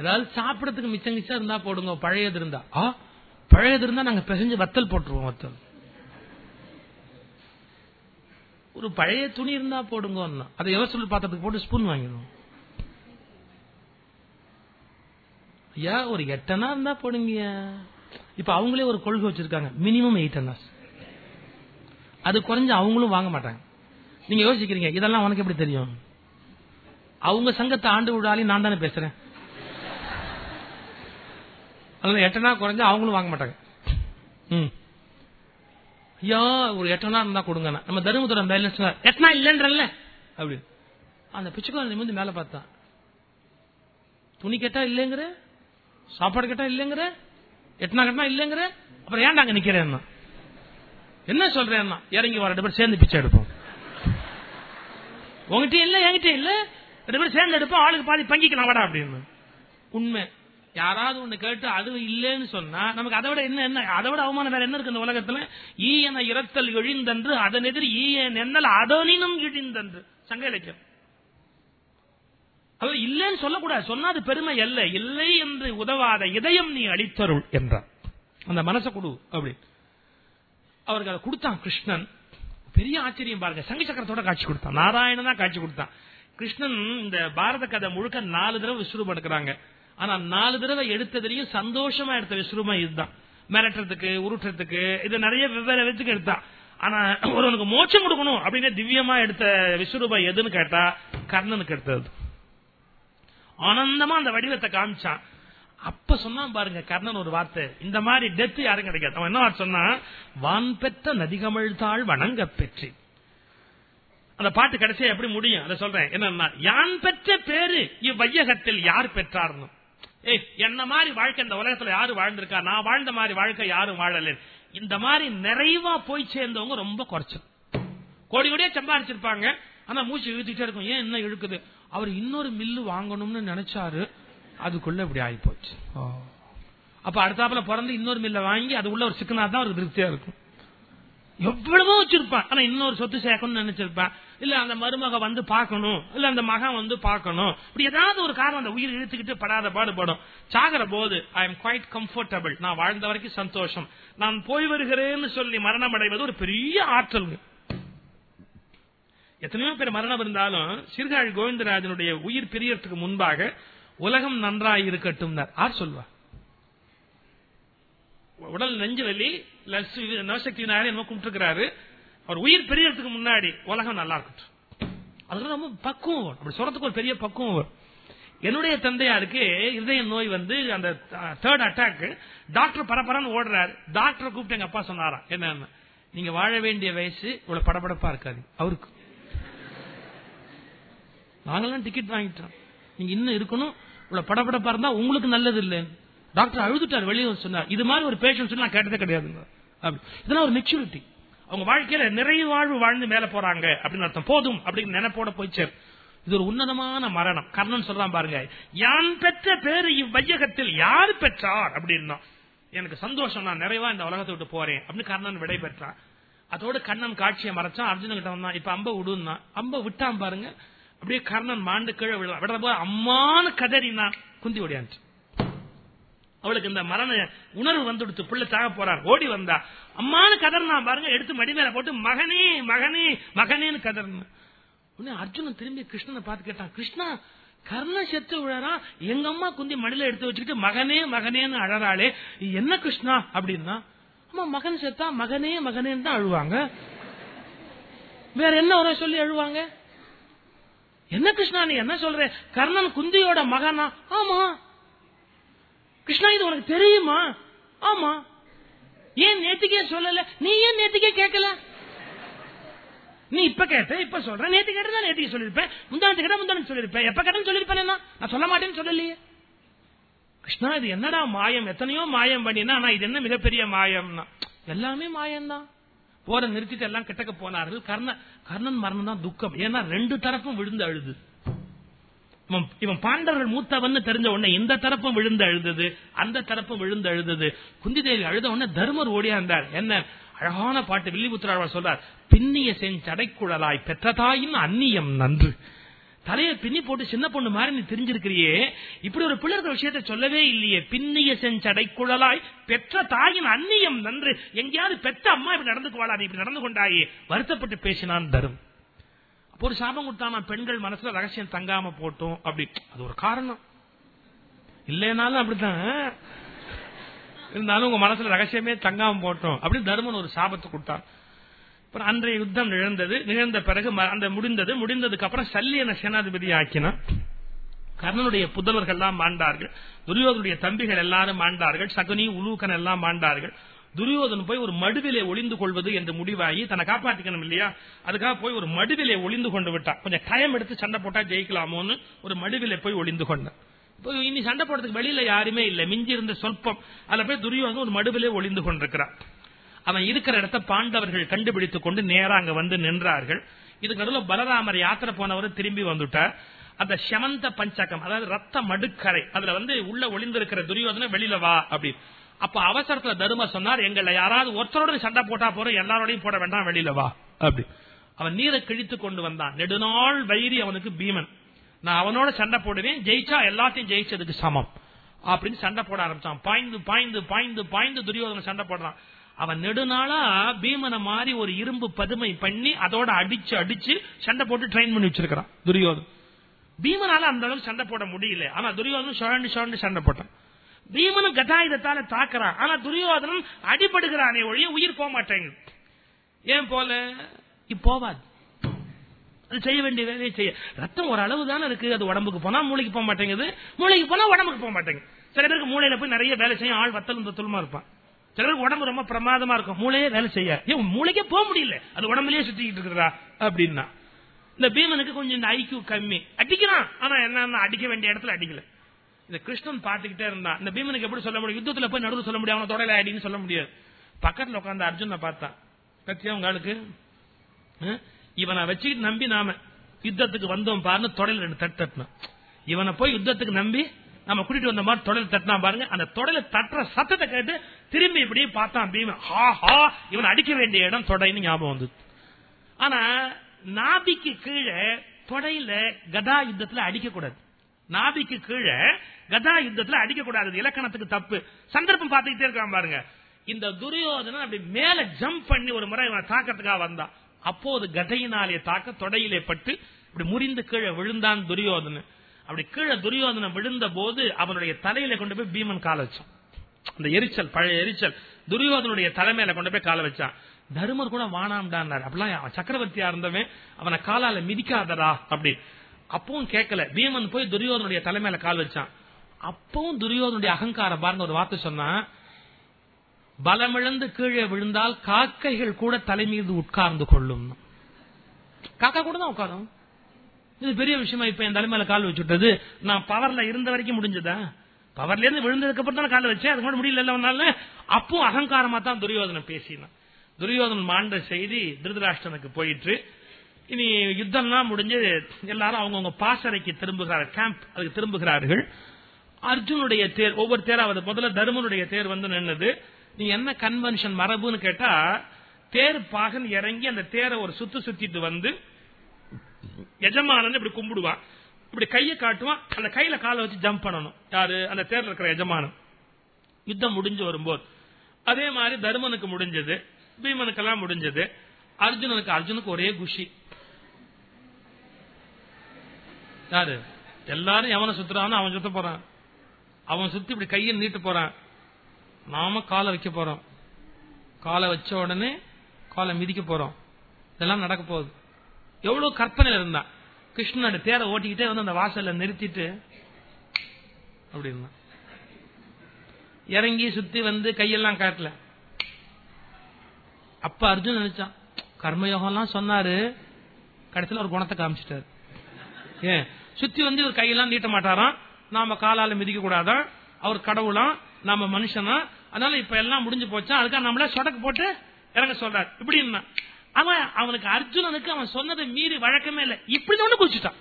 ஏதாவது சாப்பிடறதுக்கு மிச்சம் மிச்சம் இருந்தா போடுங்க பழையது இருந்தா. ஆ பழையது இருந்தா நாங்க பிசைஞ்சு வத்தல் போட்டுருவோம் வத்தல். ஒரு பழைய துணி இருந்தா போடுங்க அதை எவசூல் பாத்திரத்துக்கு போட்டு ஸ்பூன் வாங்கிடுவோம். ஐயா ஒரு எட்டனா இருந்தா போடுங்க இப்ப அவங்களே ஒரு கொள்கை வச்சிருக்காங்க. மினிமம் எயிட் அண்ணாஸ் அது குறைஞ்சு அவங்களும் வாங்க மாட்டாங்க. நீங்க யோசிக்கிறீங்க இதெல்லாம் உனக்கு எப்படி தெரியும்? அவங்க சங்கத்தை ஆண்டு விடாலே நான் தானே பேசுறேன். அதனால எட்டனா குறைஞ்சு அவங்களும் வாங்க மாட்டாங்க. ஐயா ஒரு எட்டனா இருந்தா கொடுங்க நம்ம தருமபுரம் பேலன்ஸ் எட்டனா இல்லன்றல்ல? அப்படி. அந்த பிச்சுக்கால நிமிந்து மேல பார்த்தான் துணி கேட்டா இல்லைங்கிற? சாப்பாடு கேட்டா இல்லைங்கிற? எட்டனா கட்டினா இல்லைங்கிற? அப்புறம் ஏன்டா அங்க நிக்கிறேன் என்ன சொல்றேன் இறங்கி வர சேர்ந்து பிச்சை எடுப்போம். உங்ககிட்ட இல்ல என்கிட்ட இல்ல. ரெண்டு பேரும் சேர்ந்து எடுப்போம் ஆளுக்கு பாதி பங்கிக்கலாம் வாடா அப்படின்னு. உண்மை. யாராவது ஒண்ணு கேட்டு அது இல்லைன்னு சொன்னா நமக்கு அதை விட என்ன என்ன? அதை விட அவமானம் வேற என்ன இருக்கு இந்த உலகத்துல? ஈயன இறத்தல் இழிந்தன்று அதன் எதிர் ஈயன் என்னல் அதனினும் இழிந்தன்று. சங்க இலக்கியம். அது இல்லைன்னு சொல்லக்கூடாது. சொன்னா அது பெருமை அல்ல. இல்லை என்று உதவாத இதயம் நீ அளித்தருள் என்றார் அந்த மனசை கொடு அப்படி அவருக்கு கொடுத்தான் கிருஷ்ணன். பெரிய ஆச்சரியம் பாருங்க. சங்க சக்கரத்தோட காட்சி கொடுத்தான். நாராயணன் தான் காட்சி கொடுத்தான். கிருஷ்ணன் இந்த பாரத கதை முழுக்க நாலு தடவை விஸ்வரூபம் எடுக்கிறாங்க. ஆனா நாலு தடவை எடுத்ததுலயும் சந்தோஷமா எடுத்த விஸ்வரூபம் இதுதான். மிரட்டுறதுக்கு உருட்டுறதுக்கு இது நிறைய வெவ்வேறு விதத்துக்கு எடுத்தான். ஆனா ஒருவனுக்கு மோட்சம் கொடுக்கணும் அப்படின்னு திவ்யமா எடுத்த விஸ்வரூபம் எதுன்னு கேட்டா கர்ணனுக்கு எடுத்தது. ஆனந்தமா அந்த வடிவத்தை காமிச்சான். அப்ப சொன்னா பாருங்க கர்ணன் ஒரு வார்த்தை. இந்த மாதிரி டெத் யாரும் கிடைக்காது. அவன் என்ன சொன்னா வான் பெற்ற நதிகமிழ்த்தாள் வணங்க பெற்று அந்த பாட்டு கடைசியா எப்படி முடியும்? அதை சொல்றேன். என்னன்னா யான் பெற்ற பேரு இவ்வையகத்தில் யார் பெற்றார்னு. ஏய் என்ன மாதிரி வாழ்க்கை இந்த உலகத்துல யாரு வாழ்ந்திருக்கா? நான் வாழ்ந்த மாதிரி வாழ்க்கை யாரும் வாழல. இந்த மாதிரி நிறைவா போய் சேர்ந்தவங்க ரொம்ப குறைச்சல். கோடி கோடியே சம்பாதிச்சிருப்பாங்க ஆனா மூச்சு இழுத்துட்டே இருக்கும். ஏன் என்ன இழுக்குது? அவர் இன்னொரு மில்லு வாங்கணும்னு நினைச்சாரு. அதுக்குள்ள இப்படி ஆகி போச்சு அப்ப அடுத்தாப்புல பிறந்து இன்னொரு மில்ல வாங்கி அது உள்ள ஒரு சிக்கனா தான் அவருக்கு திருப்தியா இருக்கும். எவ்வளவோ வச்சிருப்பான். ஆனா இன்னொரு சொத்து சேர்க்கணும்னு நினைச்சிருப்பான். இல்ல அந்த மருமக வந்து பார்க்கணும். இல்ல அந்த மகன் வந்து பார்க்கணும். இப்படி ஏதாவது ஒரு காரணம் அந்த உயிர் இழுத்துக்கிட்டு படாத பாடுபடும். சாகிற போது ஐ எம் குவைட் கம்ஃபர்டபிள் நான் வாழ்ந்த வரைக்கும் சந்தோஷம். நான் போய் வருகிறேன்னு சொல்லி மரணம் அடைவது ஒரு பெரிய ஆற்றல். எத்தனையோ பேர் மரணம் இருந்தாலும் சிறுகாழி கோவிந்தராஜனுடைய உயிர் பிரியறதுக்கு முன்பாக உலகம் நன்றாய் இருக்கட்டும் ஆர் சொல்வா? உடல் நெஞ்சு வலி நவசக்தி விநாயகர் என்ன கும்பிட்டுருக்கிறாரு. அவர் உயிர் பெரியதுக்கு முன்னாடி உலகம் நல்லா இருக்கட்டும் அதுக்கு ரொம்ப பக்குவம் வரும் அப்படி சொல்றதுக்கு ஒரு பெரிய பக்குவம் வரும் என்னுடைய தந்தையாருக்கு இதய நோய் வந்து அந்த தேர்ட் அட்டாக் டாக்டர் பரபரன்னு ஓடுறாரு. டாக்டர் கூப்பிட்டு எங்க அப்பா சொன்னாரா என்ன நீங்க வாழ வேண்டிய வயசு இவ்வளவு படபடப்பா இருக்காது. அவருக்கு. நாங்கெல்லாம் டிக்கெட் வாங்கிட்டோம். நீங்க இன்னும் இருக்கணும். இவ்வளவு படபடப்பா இருந்தா உங்களுக்கு நல்லது இல்லை. டாக்டர் அழுதுட்டார் வெளியே சொன்னார். இது மாதிரி ஒரு பேஷண்ட் நான் கேட்டதே கிடையாதுங்க இதெல்லாம் ஒரு மெச்சூரிட்டி அவங்க வாழ்க்கையில நிறைய வாழ்வு வாழ்ந்து மேல போறாங்க அப்படின்னு அர்த்தம். போதும் அப்படின்னு நினைப்போட போயிச்சு இது ஒரு உன்னதமான மரணம். கர்ணன் சொல்றான் பாருங்க யான் பெற்ற பேரு இவ்வையகத்தில் யார் பெற்றார்? அப்படின்னா எனக்கு சந்தோஷம் நான் நிறைவா இந்த உலகத்தை விட்டு போறேன் அப்படின்னு கர்ணன் விடை பெற்றான். அதோட கண்ணன் காட்சியை மறைச்சான். அர்ஜுன் கிட்ட வந்தான் இப்ப அம்ப விடுன்னா அம்ப விட்டான் பாருங்க அப்படியே கர்ணன் மாண்டு கீழே விடலாம் விடுற போது அம்மானு கதறினா குந்தி ஓடியான் அவளுக்கு இந்த மரண உணர்வு வந்துடுத்து பிள்ளை சாக போறார். ஓடி வந்தா. அம்மானு கதறினா பாருங்க எடுத்து மடி மேல போட்டு மகனே மகனே மகனேன்னு கதறின. உடனே அர்ஜுனன் திரும்பி கிருஷ்ணனை பார்த்து கேட்டான் கிருஷ்ணா கர்ண செத்து விழறா எங்க அம்மா குந்தி மடியில எடுத்து வச்சுக்கிட்டு மகனே மகனேன்னு அழறாளே. என்ன கிருஷ்ணா? அப்படின்னா அம்மா மகன் செத்தா மகனே மகனேன்னு தான் அழுவாங்க. வேற என்ன வர சொல்லி அழுவாங்க? என்ன கிருஷ்ணா நீ என்ன சொல்ற? கர்ணன் குந்தியோட மகனா? ஆமா. கிருஷ்ணா இது உனக்கு தெரியுமா? ஆமா. ஏன் நேத்துக்கே சொல்லல? நீ ஏன் நேத்துக்கே கேட்கல? நீ இப்ப கேட்ட இப்ப சொல்ற. நேத்து கேட்டா நேத்துக்கு சொல்லிருப்பேன். முந்தானத்து கேட்டா முந்தானத்து சொல்லிருப்பேன். எப்ப கேட்டா சொல்லிருப்பேன் நான். சொல்ல மாட்டேன்னு சொல்லலையே. கிருஷ்ணா இது என்னடா மாயம்? எத்தனையோ மாயம் பண்ணினா ஆனா இது என்ன மிகப்பெரிய மாயம்னா? எல்லாமே மாயம்தான். போற நிறுத்திட்டு எல்லாம் கிட்டக்க போனார்கள். கர்ண கர்ணன் மரணம் தான் துக்கம். ஏன்னா ரெண்டு தரப்பும் விழுந்து அழுது. இவன் பாண்டவர்கள் மூத்தவன் தெரிஞ்ச உடனே இந்த தரப்பும் விழுந்து அழுதது அந்த தரப்பும் விழுந்து அழுதது. குந்தி தேவி அழுத உடனே தர்மர் ஓடியாந்தார். என்ன? அழகான பாட்டு வில்லிபுத்திராழ்வார் சொல்றார் பின்னிய செஞ்சடைக்குழலாய் பெற்றதாயின் அந்நியம் நன்று. தலையை பின்னி போட்டு சின்ன பொண்ணு மாதிரி நீ தெரிஞ்சிருக்கிறியே. இப்படி ஒரு பிள்ளை இருக்கிற விஷயத்த சொல்லவே இல்லையே. பின்னிய செஞ்சடை குழலாய் பெற்ற தாயின் அந்நியம் நன்று. எங்கேயாவது பெற்ற அம்மா இப்படி நடந்துக்குவாளா? நீ இப்படி நடந்து கொண்டாயே. வருத்தப்பட்டு பேசினான் தரும் அப்போ ஒரு சாபம் கொடுத்தானா பெண்கள் மனசுல ரகசியம் தங்காம போட்டோம். அப்படி அது ஒரு காரணம். இல்லைனாலும் அப்படித்தான். இருந்தாலும் உங்க மனசுல ரகசியமே தங்காம போட்டோம். அப்படின்னு தர்மன் ஒரு சாபத்தை கொடுத்தான். அப்புறம் அன்றைய யுத்தம் நிகழ்ந்தது நிகழ்ந்த பிறகு அந்த முடிந்தது. முடிந்ததுக்கு அப்புறம் சல்லியனை சேனாதிபதி ஆக்கினான் கர்ணனுடைய புதல்வர்கள் எல்லாம் மாண்டார்கள். துரியோதனுடைய தம்பிகள் எல்லாரும் மாண்டார்கள். சகுனி உலூக்கன் எல்லாம் மாண்டார்கள். துரியோதன் போய் ஒரு மடுவிலே ஒளிந்து கொள்வது என்று முடிவாகி தன்னை காப்பாற்றிக்கணும் இல்லையா? அதுக்காக போய் ஒரு மடுவிலே ஒளிந்து கொண்டு விட்டான். கொஞ்சம் டைம் எடுத்து சண்டை போட்டா ஜெயிக்கலாமோன்னு ஒரு மடுவிலே போய் ஒளிந்து கொண்டான் இப்போ இனி சண்டை போடுறதுக்கு வெளியில யாருமே இல்ல. மிஞ்சி இருந்த சொல்பம் அதுல போய் துரியோதன் ஒரு மடுவிலே ஒளிந்து கொண்டிருக்கிறான். அவன் இருக்கிற இடத்த பாண்டவர்கள் கண்டுபிடித்துக் கொண்டு நேரா அங்க வந்து நின்றார்கள். இதுக்கு நடுவில் பலராமர் யாத்திரை போனவர் திரும்பி வந்துட்டார். அந்த செமந்த பஞ்சகம் அதாவது ரத்த மடுக்கரை அதுல வந்து உள்ள ஒளிந்திருக்கிற துரியோதனை வெளியில வா அப்படி. அப்ப அவசரத்துல தரும சொன்னார் எங்களை யாராவது ஒருத்தரோட சண்டை போட்டா போறோம் எல்லாரோடையும் போட வேண்டாம் வெளியில வா அப்படி. அவன் நீரை கிழித்து கொண்டு வந்தான். நெடுநாள் வைரி அவனுக்கு பீமன். நான் அவனோட சண்டை போடுவேன் ஜெயிச்சா எல்லாத்தையும் ஜெயிச்சதுக்கு சமம். அப்படின்னு சண்டை போட ஆரம்பிச்சான். பாய்ந்து பாய்ந்து பாய்ந்து பாய்ந்து துரியோதனை சண்டை போடுறான். அவன் நெடுநாளா பீமனை மாதிரி ஒரு இரும்பு பதுமை பண்ணி அதோட அடிச்சு அடிச்சு சண்டை போட்டு ட்ரெயின் பண்ணி வச்சிருக்கான் துரியோதன். பீமனால அந்த அளவுக்கு சண்டை போட முடியல. ஆனா துரியோதனும் சுழண்டு சுழண்டு சண்டை போட்டான். பீமனும் கதாயுதத்தால தாக்குறான். ஆனா துரியோதனன் அடிபடுகிறானே ஒழிய உயிர் போக மாட்டேங்க ஏன் போல? இப்போவாது அது செய்ய வேண்டிய வேலையை செய்ய. ரத்தம் ஒரு அளவு தானே இருக்கு. அது உடம்புக்கு போனா மூளைக்கு போக மாட்டேங்குது. மூளைக்கு போனா உடம்புக்கு போக மாட்டேங்குது. சில பேருக்கு மூளையில போய் நிறைய வேலை செய்யும். ஆள் வத்தலும் தத்துலமா இருப்பான். சிலருக்கு உடம்பு ரொம்ப பிரமாதமா இருக்கும். மூளையே வேலை செய்ய மூளைக்கே போக முடியல. அது உடம்புலயே சுத்திக்கிட்டு இருக்கிறா அப்படின்னா. இந்த பீமனுக்கு கொஞ்சம் இந்த ஐக்கியூ கம்மி. அடிக்கிறான். ஆனா என்ன அடிக்க வேண்டிய இடத்துல அடிக்கல. இந்த கிருஷ்ணன் பாத்துக்கிட்டே இருந்தான். இந்த பீமனுக்கு எப்படி சொல்ல முடியும்? யுத்தத்துல போய் நடுவு சொல்ல முடியும்? அவனை தொடல அடின்னு சொல்ல முடியாது. பக்கத்துல உட்காந்து அர்ஜுனை பார்த்தான். கத்தியா உங்க இவனை வச்சுக்கிட்டு நம்பி நாம யுத்தத்துக்கு வந்தோம் பாருன்னு தொடல் ரெண்டு தட்டு தட்டினான். இவனை போய் யுத்தத்துக்கு நம்பி நம்ம கூட்டிட்டு வந்த மாதிரி தொடல் தட்டினா பாருங்க. அந்த தொடல தட்டுற சத்தத்தை கேட்டு திரும்பி இப்படி பார்த்தான் பீமன். ஹா ஹா இவன் அடிக்க வேண்டிய இடம் தொடைன்னு ஞாபகம் வந்து ஆனா நாபிக்கு கீழே தொடையில கதா யுத்தத்துல அடிக்கக்கூடாது. நாபிக்கு கீழே கதா யுத்தத்துல அடிக்கக்கூடாது. இலக்கணத்துக்கு தப்பு. சந்தர்ப்பம் பார்த்துக்கிட்டே இருக்கான் பாருங்க. இந்த துரியோதனன் அப்படி மேல ஜம்ப் பண்ணி ஒரு முறை இவனை தாக்கத்துக்காக வந்தான். அப்போது கதையினாலே தாக்க தொடையிலே பட்டு இப்படி முறிந்து கீழே விழுந்தான் துரியோதனன். அப்படி கீழே துரியோதனம் விழுந்த போது அவனுடைய தலையில கொண்டு போய் பீமன் கால வச்சான். அந்த எரிச்சல் பழைய எரிச்சல். துரியோதனுடைய தலைமையில கொண்டு போய் கால வச்சான். தருமர் கூட வானாம்டான்னார். அப்படிலாம் சக்கரவர்த்தியா இருந்தவன் அவனை காலால மிதிக்காதடா அப்படி. அப்பவும் கேட்கல. பீமன் போய் துரியோதனுடைய தலைமையில கால் வச்சான். அப்பவும் துரியோதனுடைய அகங்காரம் பாருங்க ஒரு வார்த்தை சொன்னா பலமிழந்து கீழே விழுந்தால் காக்கைகள் கூட தலை மீது உட்கார்ந்து கொள்ளும். காக்கா கூட தான் உட்காரும். இது பெரிய விஷயமா இப்ப என் தலைமையில கால் வச்சுட்டது. நான் பவர்ல இருந்த வரைக்கும் முடிஞ்சதா? பவர்ல இருந்து விழுந்ததுக்கு அப்புறம் தான் கால் வச்சேன். அதுக்கு முடியல ஒன்னால அப்போ அகங்காரமா தான் துரியோதனை பேசினான். துரியோதனன் மாண்ட செய்தி திருதராஷ்டனுக்கு போயிட்டு இனி யுத்தம்லாம் முடிஞ்சு எல்லாரும் அவங்கவுங்க பாசறைக்கு திரும்புகிறார்கள் கேம்ப் அதுக்கு திரும்புகிறார்கள். அர்ஜுனுடைய தேர் ஒவ்வொரு தேராவது முதல்ல தருமனுடைய தேர் வந்து நின்னது. நீ என்ன கன்வென்ஷன் மரபுன்னு கேட்டா தேர் பாகன் இறங்கி அந்த தேரை ஒரு சுத்து சுத்திட்டு வந்து எஜமானன் இப்படி கும்பிடுவான். இப்படி கையை காட்டுவான். அந்த கையில காலை வச்சு ஜம்ப் பண்ணணும். யாரு? அந்த தேர்ல இருக்கிற எஜமானன். யுத்தம் முடிஞ்சு வரும்போது. அதே மாதிரி தர்மனுக்கு முடிஞ்சது. பீமனுக்கெல்லாம் முடிஞ்சது. அர்ஜுனனுக்கு அர்ஜுனுக்கு ஒரே குஷி. யாரு? எல்லாரும் எவனை சுத்துறான்னு அவன் சுத்த போறான். அவன் சுத்தி இப்படி கையை நீட்டு போறான். நாம காலை வைக்க போறோம். காலை வச்ச உடனே காலை மிதிக்க போறோம். இதெல்லாம் நடக்க போகுது. எவ்வளவு கற்பனையில இருந்தான் கிருஷ்ணனோட பேரை ஓட்டிக்கிட்டே வந்து அந்த வாசல்ல நிறுத்திட்டு அப்படின்னா. இறங்கி சுத்தி வந்து கையெல்லாம் காட்டல. அப்ப அர்ஜுன் நினைச்சான் கர்மயோகம் எல்லாம் சொன்னாரு. கடைசியில் ஒரு குணத்தை காமிச்சிட்டாரு. ஏன்? சுத்தி வந்து இவர் கையெல்லாம் நீட்ட மாட்டாராம். நாம காலால மிதிக்க கூடாதான். அவர் கடவுளாம் நாம மனுஷனா. அதனால இப்ப எல்லாம் முடிஞ்சு போச்சா. அதுக்காக நம்மள சொடக்கு போட்டு இறங்க சொல்றாரு. இப்படின்னா. அவன் அவனுக்கு அர்ஜுனனுக்கு அவன் சொன்னதை மீறி வழக்கமே இல்லை. இப்படி ஒண்ணு குடிச்சுட்டான்.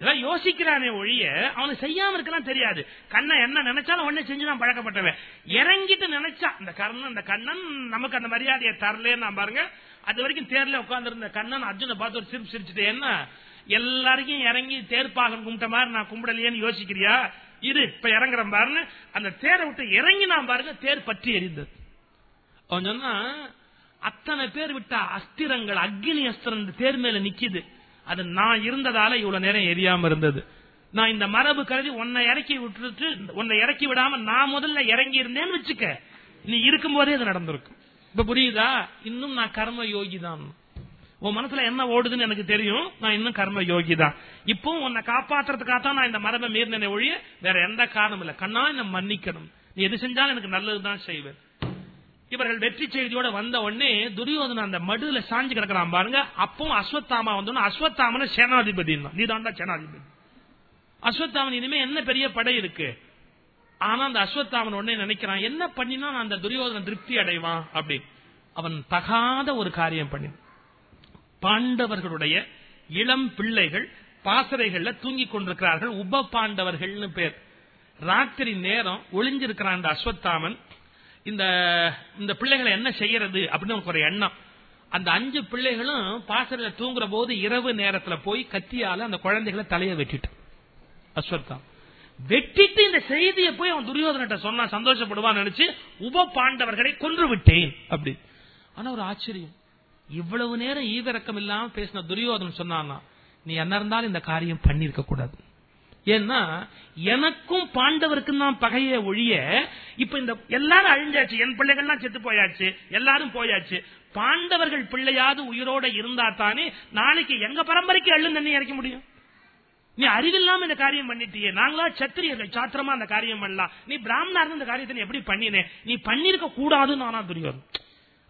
இதெல்லாம் யோசிக்கிறானே ஒழிய அவனுக்கு செய்யாம இருக்கலாம் தெரியாது. கண்ணன் என்ன நினைச்சாலும் உடனே செஞ்சு நான் பழக்கப்பட்டவன். இறங்கிட்டு நினைச்சா இந்த கர்ணன் இந்த கண்ணன் நமக்கு அந்த மரியாதையை தரலன்னு பாருங்க அது வரைக்கும் தேர்ல உட்கார்ந்துருந்த கண்ணன் அர்ஜுனை பார்த்து ஒரு சிரிப்பு சிரிச்சுட்டு என்ன? எல்லாருக்கும் இறங்கி தேர்ப்பாக கும்பிட்ட மாதிரி நான் கும்பிடலையேன்னு யோசிக்கிறியா? இரு இப்ப இறங்குறேன் பாருன்னு. அந்த தேரை விட்டு இறங்கி நான் பாருங்க தேர் பற்றி எரிந்தது. அவன் சொன்னா அத்தனை பேர் விட்ட அஸ்திரங்கள் அக்னி அஸ்திரம் பேர் தேர் மேல நிக்குது. அது நான் இருந்ததால இவ்வளவு நேரம் எரியாம இருந்தது. நான் இந்த மரபு கருதி உன்னை இறக்கி விட்டுட்டு உன்னை இறக்கி விடாம நான் முதல்ல இறங்கி இருந்தேன்னு வச்சுக்க. நீ இருக்கும் போதே அது நடந்திருக்கும். இப்ப புரியுதா? இன்னும் நான் கர்ம யோகி தான் உன் மனசுல என்ன ஓடுதுன்னு எனக்கு தெரியும். நான் இன்னும் கர்ம யோகி தான் இப்போ உன்னை காப்பாத்துறதுக்காக தான் நான் இந்த மரபை மீறினே ஒழிய வேற எந்த காரணம் இல்ல. கண்ணா என்ன மன்னிக்கணும். நீ எது செஞ்சாலும் எனக்கு நல்லதுதான் செய்வேன். இவர்கள் வெற்றி செய்தியோட வந்த உடனே துரியோதன அந்த மடுல சாஞ்சு கிடக்கிறான் பாருங்க. அப்பவும் அஸ்வத்தாமா வந்தோன்னு அஸ்வத்தாமன சேனாதிபதி நீ தாண்டா சேனாதிபதி. அஸ்வத்தாமன் இனிமே என்ன பெரிய படை இருக்கு? ஆனா அந்த அஸ்வத்தாமன் உடனே நினைக்கிறான் என்ன பண்ணினா நான் அந்த துரியோதன திருப்தி அடைவான்? அப்படி அவன் தகாத ஒரு காரியம் பண்ணி பாண்டவர்களுடைய இளம் பிள்ளைகள் பாசறைகள்ல தூங்கி கொண்டிருக்கிறார்கள். உப பாண்டவர்கள்னு பேர். ராத்திரி நேரம் ஒளிஞ்சிருக்கிறான் அந்த அஸ்வத்தாமன். இந்த இந்த பிள்ளைகளை என்ன செய்யறது அப்படின்னு அவனுக்கு ஒரு எண்ணம். அந்த அஞ்சு பிள்ளைகளும் பாசறையில தூங்குற போது இரவு நேரத்துல போய் கத்தியால அந்த குழந்தைகளை தலைய வெட்டிட்டு. அஸ்வத்தாம் வெட்டிட்டு இந்த செய்தியை போய் அவன் துரியோதனிட்ட சொன்னா சந்தோஷப்படுவான்னு நினைச்சு உப பாண்டவர்களை கொன்று விட்டேன் அப்படி. ஆனா ஒரு ஆச்சரியம். இவ்வளவு நேரம் ஈவிரக்கம் இல்லாம பேசின துரியோதனன் சொன்னான்னா நீ என்ன இருந்தாலும் இந்த காரியம் பண்ணிருக்க கூடாது. ஏன்னா எனக்கும் பாண்டவருக்கும் தான் பகைய ஒழிய இப்ப இந்த எல்லாரும் அழிஞ்சாச்சு. என் பிள்ளைகள்லாம் செத்து போயாச்சு. எல்லாரும் போயாச்சு. பாண்டவர்கள் பிள்ளையாவது உயிரோட இருந்தா தானே நாளைக்கு எங்க பரம்பரைக்கு அள்ளு தண்ணி இறக்க முடியும்? நீ அறிவில்லாம இந்த காரியம் பண்ணிட்டியே. நாங்களா சத்திரியர்கள் சாத்திரமா அந்த காரியம் பண்ணலாம். நீ பிராமணா இருந்த இந்த காரியத்தை எப்படி பண்ணினே? நீ பண்ணிருக்க கூடாதுன்னு நானா துரியோதன்.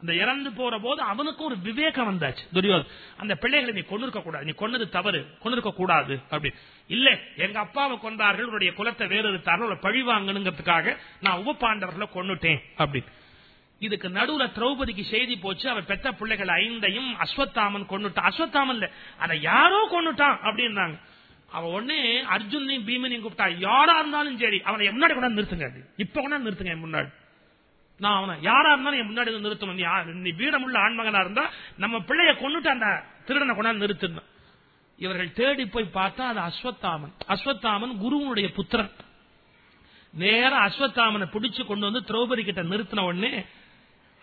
அந்த இறந்து போற போது அவனுக்கு ஒரு விவேகம் வந்தாச்சு. துரியோதன் அந்த பிள்ளைகளை நீ கொண்டிருக்க கூடாது. நீ கொன்னது தவறு. கொண்டிருக்க கூடாது. அப்படின்னு இல்ல எங்க அப்பாவை கொண்டார்கள் உன்னுடைய குலத்தை வேறு எடுத்தார்கள் பழி வாங்கணுங்கிறதுக்காக நான் உப பாண்டவர்களை கொண்டுட்டேன் அப்படின்னு. இதுக்கு நடுவுல திரௌபதிக்கு செய்தி போச்சு அவ பெத்த பிள்ளைகள் ஐந்தையும் அஸ்வத்தாமன் கொண்டுட்டான் அஸ்வத்தாமன் அதை யாரோ கொண்டுட்டான் அப்படின்னாங்க. அவன் ஒண்ணு அர்ஜுனையும் பீமனையும் கூப்பிட்டா யாரா இருந்தாலும் சரி அவனை முன்னாடி கொண்டாந்து நிறுத்துங்க இப்ப கொண்டாந்து நிறுத்துங்க என் முன்னாடி. நான் அவனை யாரா இருந்தாலும் என் முன்னாடி நிறுத்தணும். நீ வீரமுள்ள ஆண்மகனா இருந்தா நம்ம பிள்ளைய கொண்டுட்டு அந்த திருடனை கொண்டாந்து நிறுத்தணும் இவர்கள் தேடி போய் பார்த்தா அது அஸ்வத்தாமன். அஸ்வத்தாமன் குருவனுடைய புத்திரன். நேர அஸ்வத்தாமனை பிடிச்சு கொண்டு வந்து திரௌபதி கிட்ட நிறுத்தின உடனே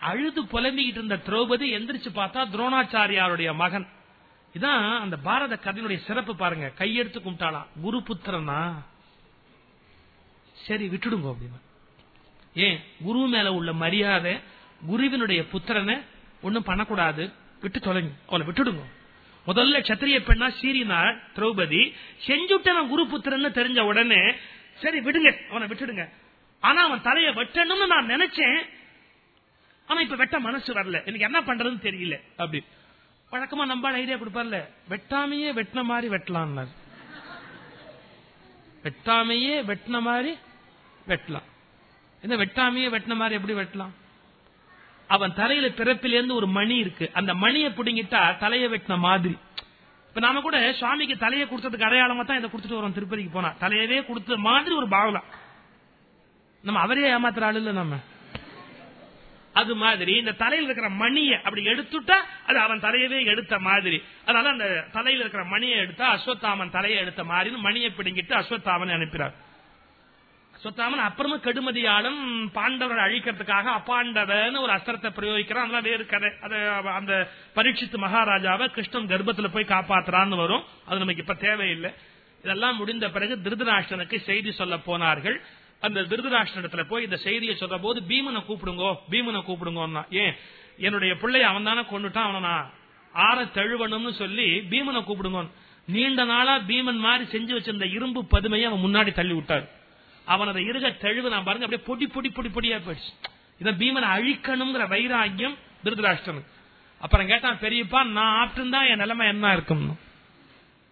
அழுது புலம்பிக்கிட்டு இருந்த திரௌபதி எந்திரிச்சு பார்த்தா துரோணாச்சாரியாருடைய மகன். இதான் அந்த பாரத கதையினுடைய சிறப்பு பாருங்க. கையெடுத்து கும்பிட்டாளா குரு புத்திரனா? சரி விட்டுடுங்க அப்படின்னு ஏன்? குரு மேல உள்ள மரியாதை குருவினுடைய புத்திரனை ஒன்னும் பண்ணக்கூடாது. விட்டு தொலைங்க. அவளை விட்டுடுங்க. முதல்ல சத்திரிய பெண்ணா சீரினாள் திரௌபதி. செஞ்சுட்டன நான் குரு புத்திரன்னு தெரிஞ்ச உடனே சரி விடுங்க. அவனை விட்டுடுங்க. ஆனா அவன் தலையை வெட்டணும்னு நான் நினைச்சேன். ஆனா இப்ப வெட்ட மனசு வரல. எனக்கு என்ன பண்றதுன்னு தெரியல. அப்படி. வழக்கமா நம்பாள் ஐடியா கொடுப்பார்ல. வெட்டாமையே வெட்டின மாதிரி வெட்டலாம் வெட்டாமையே வெட்டின மாதிரி வெட்டலாம். என்ன வெட்டாமையே வெட்டின மாதிரி எப்படி வெட்டலாம்? அவன் தலையில பிறப்பிலேருந்து ஒரு மணி இருக்கு. அந்த மணியை பிடுங்கிட்டா தலையை வெட்டின மாதிரி. இப்ப நாம கூட சுவாமிக்கு தலையை கொடுத்ததுக்கு அடையாளமா தான் இதை கொடுத்துட்டு வரோம். திருப்பதிக்கு போனா. தலையவே கொடுத்த மாதிரி ஒரு பாவலா. நம்ம அவரே ஏமாத்துற ஆளு இல்ல நம்ம. அது மாதிரி இந்த தலையில் இருக்கிற மணியை அப்படி எடுத்துட்டா அது அவன் தலையவே எடுத்த மாதிரி. அதனால அந்த தலையில் இருக்கிற மணியை எடுத்தா அஸ்வத்தாமன் தலையை எடுத்த மாதிரி மணியை பிடுங்கிட்டு அஸ்வத்தாமன் அனுப்பினார் அஸ்வத்தாமன் அப்புறமா கெடுமதியாலும் பாண்டவரை அழிக்கிறதுக்காக அப்பாண்டவன்னு ஒரு அஸ்திரத்தை பிரயோகிக்கிறான். அதெல்லாம் வேறு கதை. அது அந்த பரீட்சித்து மகாராஜாவை கிருஷ்ணன் கர்ப்பத்தில் போய் காப்பாத்துறான்னு வரும். அது நமக்கு இப்ப தேவையில்லை. இதெல்லாம் முடிந்த பிறகு திருதராஷ்டனுக்கு செய்தி சொல்ல போனார்கள். அந்த திருதராஷ்டிரத்துல போய் இந்த செய்தியை சொல்ற போது பீமனை கூப்பிடுங்கோ பீமனை கூப்பிடுங்கன்னா. ஏன்? என்னுடைய பிள்ளை அவன் தானே கொண்டுட்டான் அவனை நான் ஆற தழுவணும்னு சொல்லி பீமனை கூப்பிடுங்க நீண்ட நாளா பீமன் மாதிரி செஞ்சு வச்சிருந்த இரும்பு பதுமையை அவன் முன்னாடி தள்ளி விட்டார் அவன் அதை இருக தழுவு நான் பாருங்க அப்படியே பொடி பொடி பொடி பொடியா போயிடுச்சு. இதை பீமனை அழிக்கணுங்கிற வைராக்கியம் திருதராஷ்டனுக்கு அப்புறம் கேட்டான் பெரியப்பா நான் ஆப்டிருந்தா என் நிலைமை என்ன இருக்கும்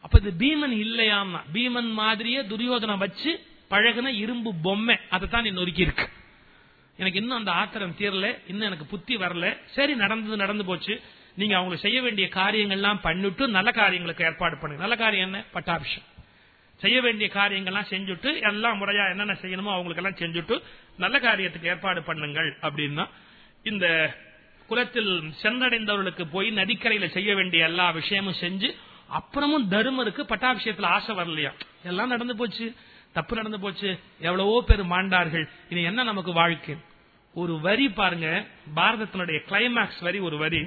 அப்ப இது பீமன் இல்லையாமா பீமன் மாதிரியே துரியோதனை வச்சு பழகுன இரும்பு பொம்மை அதைத்தான் நீ நொறுக்கி இருக்கு எனக்கு இன்னும் அந்த ஆத்திரம் தீரல இன்னும் எனக்கு புத்தி வரல. சரி நடந்தது நடந்து போச்சு. நீங்க அவங்களுக்கு செய்ய வேண்டிய காரியங்கள்லாம் பண்ணிட்டு நல்ல காரியங்களுக்கு ஏற்பாடு பண்ணுங்க. நல்ல காரியம் என்ன? பட்டாபிஷம் செய்ய வேண்டிய காரியங்கள்லாம் செஞ்சுட்டு எல்லாம் முறையா என்னென்ன செய்யணுமோ அவங்களுக்கு எல்லாம் செஞ்சுட்டு நல்ல காரியத்துக்கு ஏற்பாடு பண்ணுங்கள் அப்படின்னா இந்த குலத்தில் சென்றடைந்தவர்களுக்கு போய் நதிக்கரையில செய்ய வேண்டிய எல்லா விஷயமும் செஞ்சு அப்புறமும் தருமருக்கு பட்டாபிஷேகத்துல ஆசை வரலையா? எல்லாம் நடந்து போச்சு. தப்பு நடந்து போச்சு. எவ்வளவோ பேர் மாண்டார்கள். இனி என்ன நமக்கு வாழ்க்கை? ஒரு வரி பாருங்க. பாரதத்தினுடைய கிளைமேக்ஸ் வரி ஒரு வரி.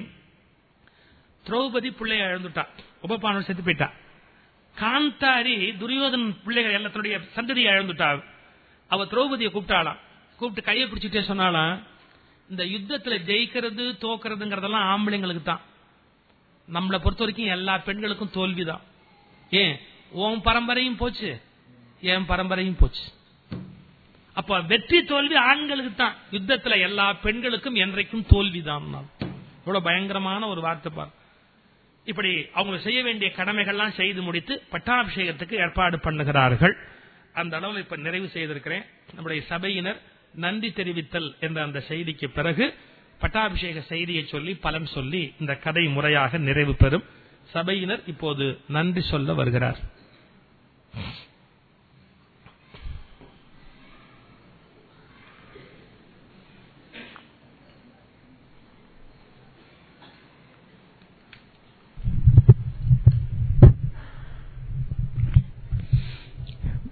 திரௌபதி பிள்ளைய இழந்துட்டா. உபபானம் செத்து போயிட்டா. காந்தாரி துரியோதன் பிள்ளைகள் எல்லாத்தினுடைய சந்ததியை இழந்துட்டாள். அவ திரௌபதியை கூப்பிட்டாளாம். கூப்பிட்டு கையை பிடிச்சிட்டே சொன்னாலாம் இந்த யுத்தத்துல ஜெயிக்கிறது தோக்கிறதுங்கிறதெல்லாம் ஆம்பளைங்களுக்கு தான். நம்மளை பொறுத்த வரைக்கும் எல்லா பெண்களுக்கும் தோல்விதான். ஏன்? உன் பரம்பரையும் போச்சு என் பரம்பரையும் போச்சு. அப்ப வெற்றி தோல்வி ஆண்களுக்கு தான். யுத்தத்துல எல்லா பெண்களுக்கும் என்றைக்கும் தோல்விதான். இவ்வளவு பயங்கரமான ஒரு வார்த்தை பாரு. இப்படி அவங்க செய்ய வேண்டிய கடமைகள்லாம் செய்து முடித்து பட்டாபிஷேகத்துக்கு ஏற்பாடு பண்ணுகிறார்கள். அந்த அளவில் இப்ப நிறைவு செய்திருக்கிறேன். நம்முடைய சபையினர் நன்றி தெரிவித்தல் என்ற அந்த செய்திக்கு பிறகு பட்டாபிஷேக செய்தியை சொல்லி பலன் சொல்லி இந்த கதை முறையாக நிறைவு பெறும். சபையினர் இப்போது நன்றி சொல்ல வருகிறார்.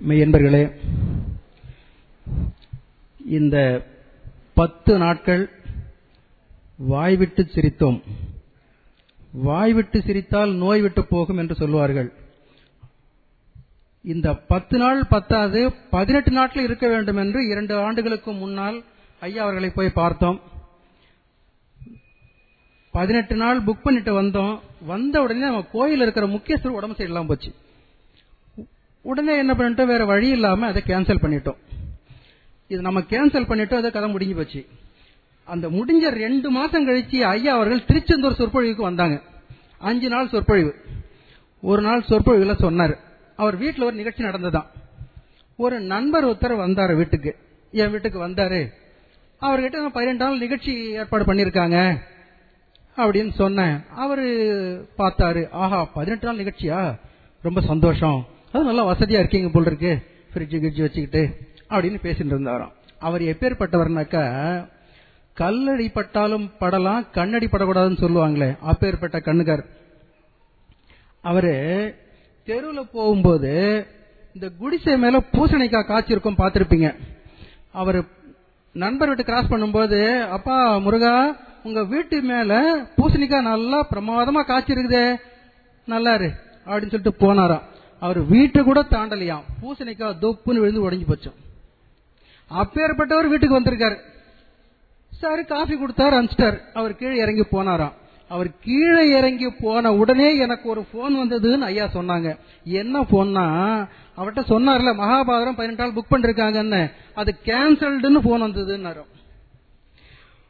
மெய்யன்பர்களே இந்த பத்து நாட்கள் வாய்விட்டு சிரித்தோம். வாய்விட்டு சிரித்தால் நோய் விட்டு போகும் என்று சொல்வார்கள். இந்த பத்து நாள் பத்தாது பதினெட்டு நாட்கள் இருக்க வேண்டும் என்று இரண்டு ஆண்டுகளுக்கு முன்னால் ஐயா அவர்களை போய் பார்த்தோம். பதினெட்டு நாள் புக் பண்ணிட்டு வந்தோம். வந்த உடனே நம்ம கோயில் இருக்கிற முக்கியஸ்தர் உடம்பு சரியில்லாம போச்சு. உடனே என்ன பண்ணிட்டோம்? வேற வழி இல்லாம அதை கேன்சல் பண்ணிட்டோம். இது நம்ம கேன்சல் பண்ணிட்டோம் அதை கதை முடிஞ்சு போச்சு. அந்த முடிஞ்ச ரெண்டு மாசம் கழிச்சு ஐயா அவர்கள் திருச்செந்தூர் சொற்பொழிவுக்கு வந்தாங்க. அஞ்சு நாள் சொற்பொழிவு. ஒரு நாள் சொற்பொழிவுல சொன்னார். அவர் வீட்டில் ஒரு நிகழ்ச்சி நடந்ததான் ஒரு நண்பர் ஒருத்தர் வந்தார் வீட்டுக்கு. என் வீட்டுக்கு வந்தாரு. அவர்கிட்ட பதினெண்டு நாள் நிகழ்ச்சி ஏற்பாடு பண்ணியிருக்காங்க அப்படின்னு சொன்னேன். அவரு பார்த்தாரு ஆஹா பதினெட்டு நாள் நிகழ்ச்சியா? ரொம்ப சந்தோஷம். அது நல்லா வசதியா இருக்கீங்க போல் இருக்கு ஃப்ரிட்ஜ் கிரிட்ஜு வச்சுக்கிட்டு அப்படின்னு பேசிட்டு இருந்தாராம். அவர் எப்பேற்பட்டவர்னாக்கா கல்லடி பட்டாலும் படலாம் கண்ணடி படக்கூடாதுன்னு சொல்லுவாங்களே அப்பேற்பட்ட கண்ணுகார் அவரு தெருவில் போகும்போது இந்த குடிசை மேல பூசணிக்காய் காய்ச்சிருக்கும் பார்த்துருப்பீங்க. அவர் நண்பர் விட்டு கிராஸ் பண்ணும்போது அப்பா முருகா உங்க வீட்டு மேல பூசணிக்காய் நல்லா பிரமாதமா காய்ச்சிருக்குதே நல்லாரு அப்படின்னு சொல்லிட்டு போனாராம். அவர் வீட்டை கூட தாண்டலையாம். பூசணிக்காய் தொப்புன்னு விழுந்து உடஞ்சி போச்சோம். அப்பேற்பட்டவர் வீட்டுக்கு வந்திருக்காரு. சார் காஃபி கொடுத்தாரு அனுப்பிச்சிட்டார். அவர் கீழே இறங்கி போனாராம். அவர் கீழே இறங்கி போன உடனே எனக்கு ஒரு போன் வந்ததுன்னு ஐயா சொன்னாங்க. என்ன போன்னா அவர்கிட்ட சொன்னார்ல மகாபாரதம் பதினெட்டு புக் பண்ணிருக்காங்கன்னு. அது கேன்சல்டுன்னு போன் வந்ததுன்னு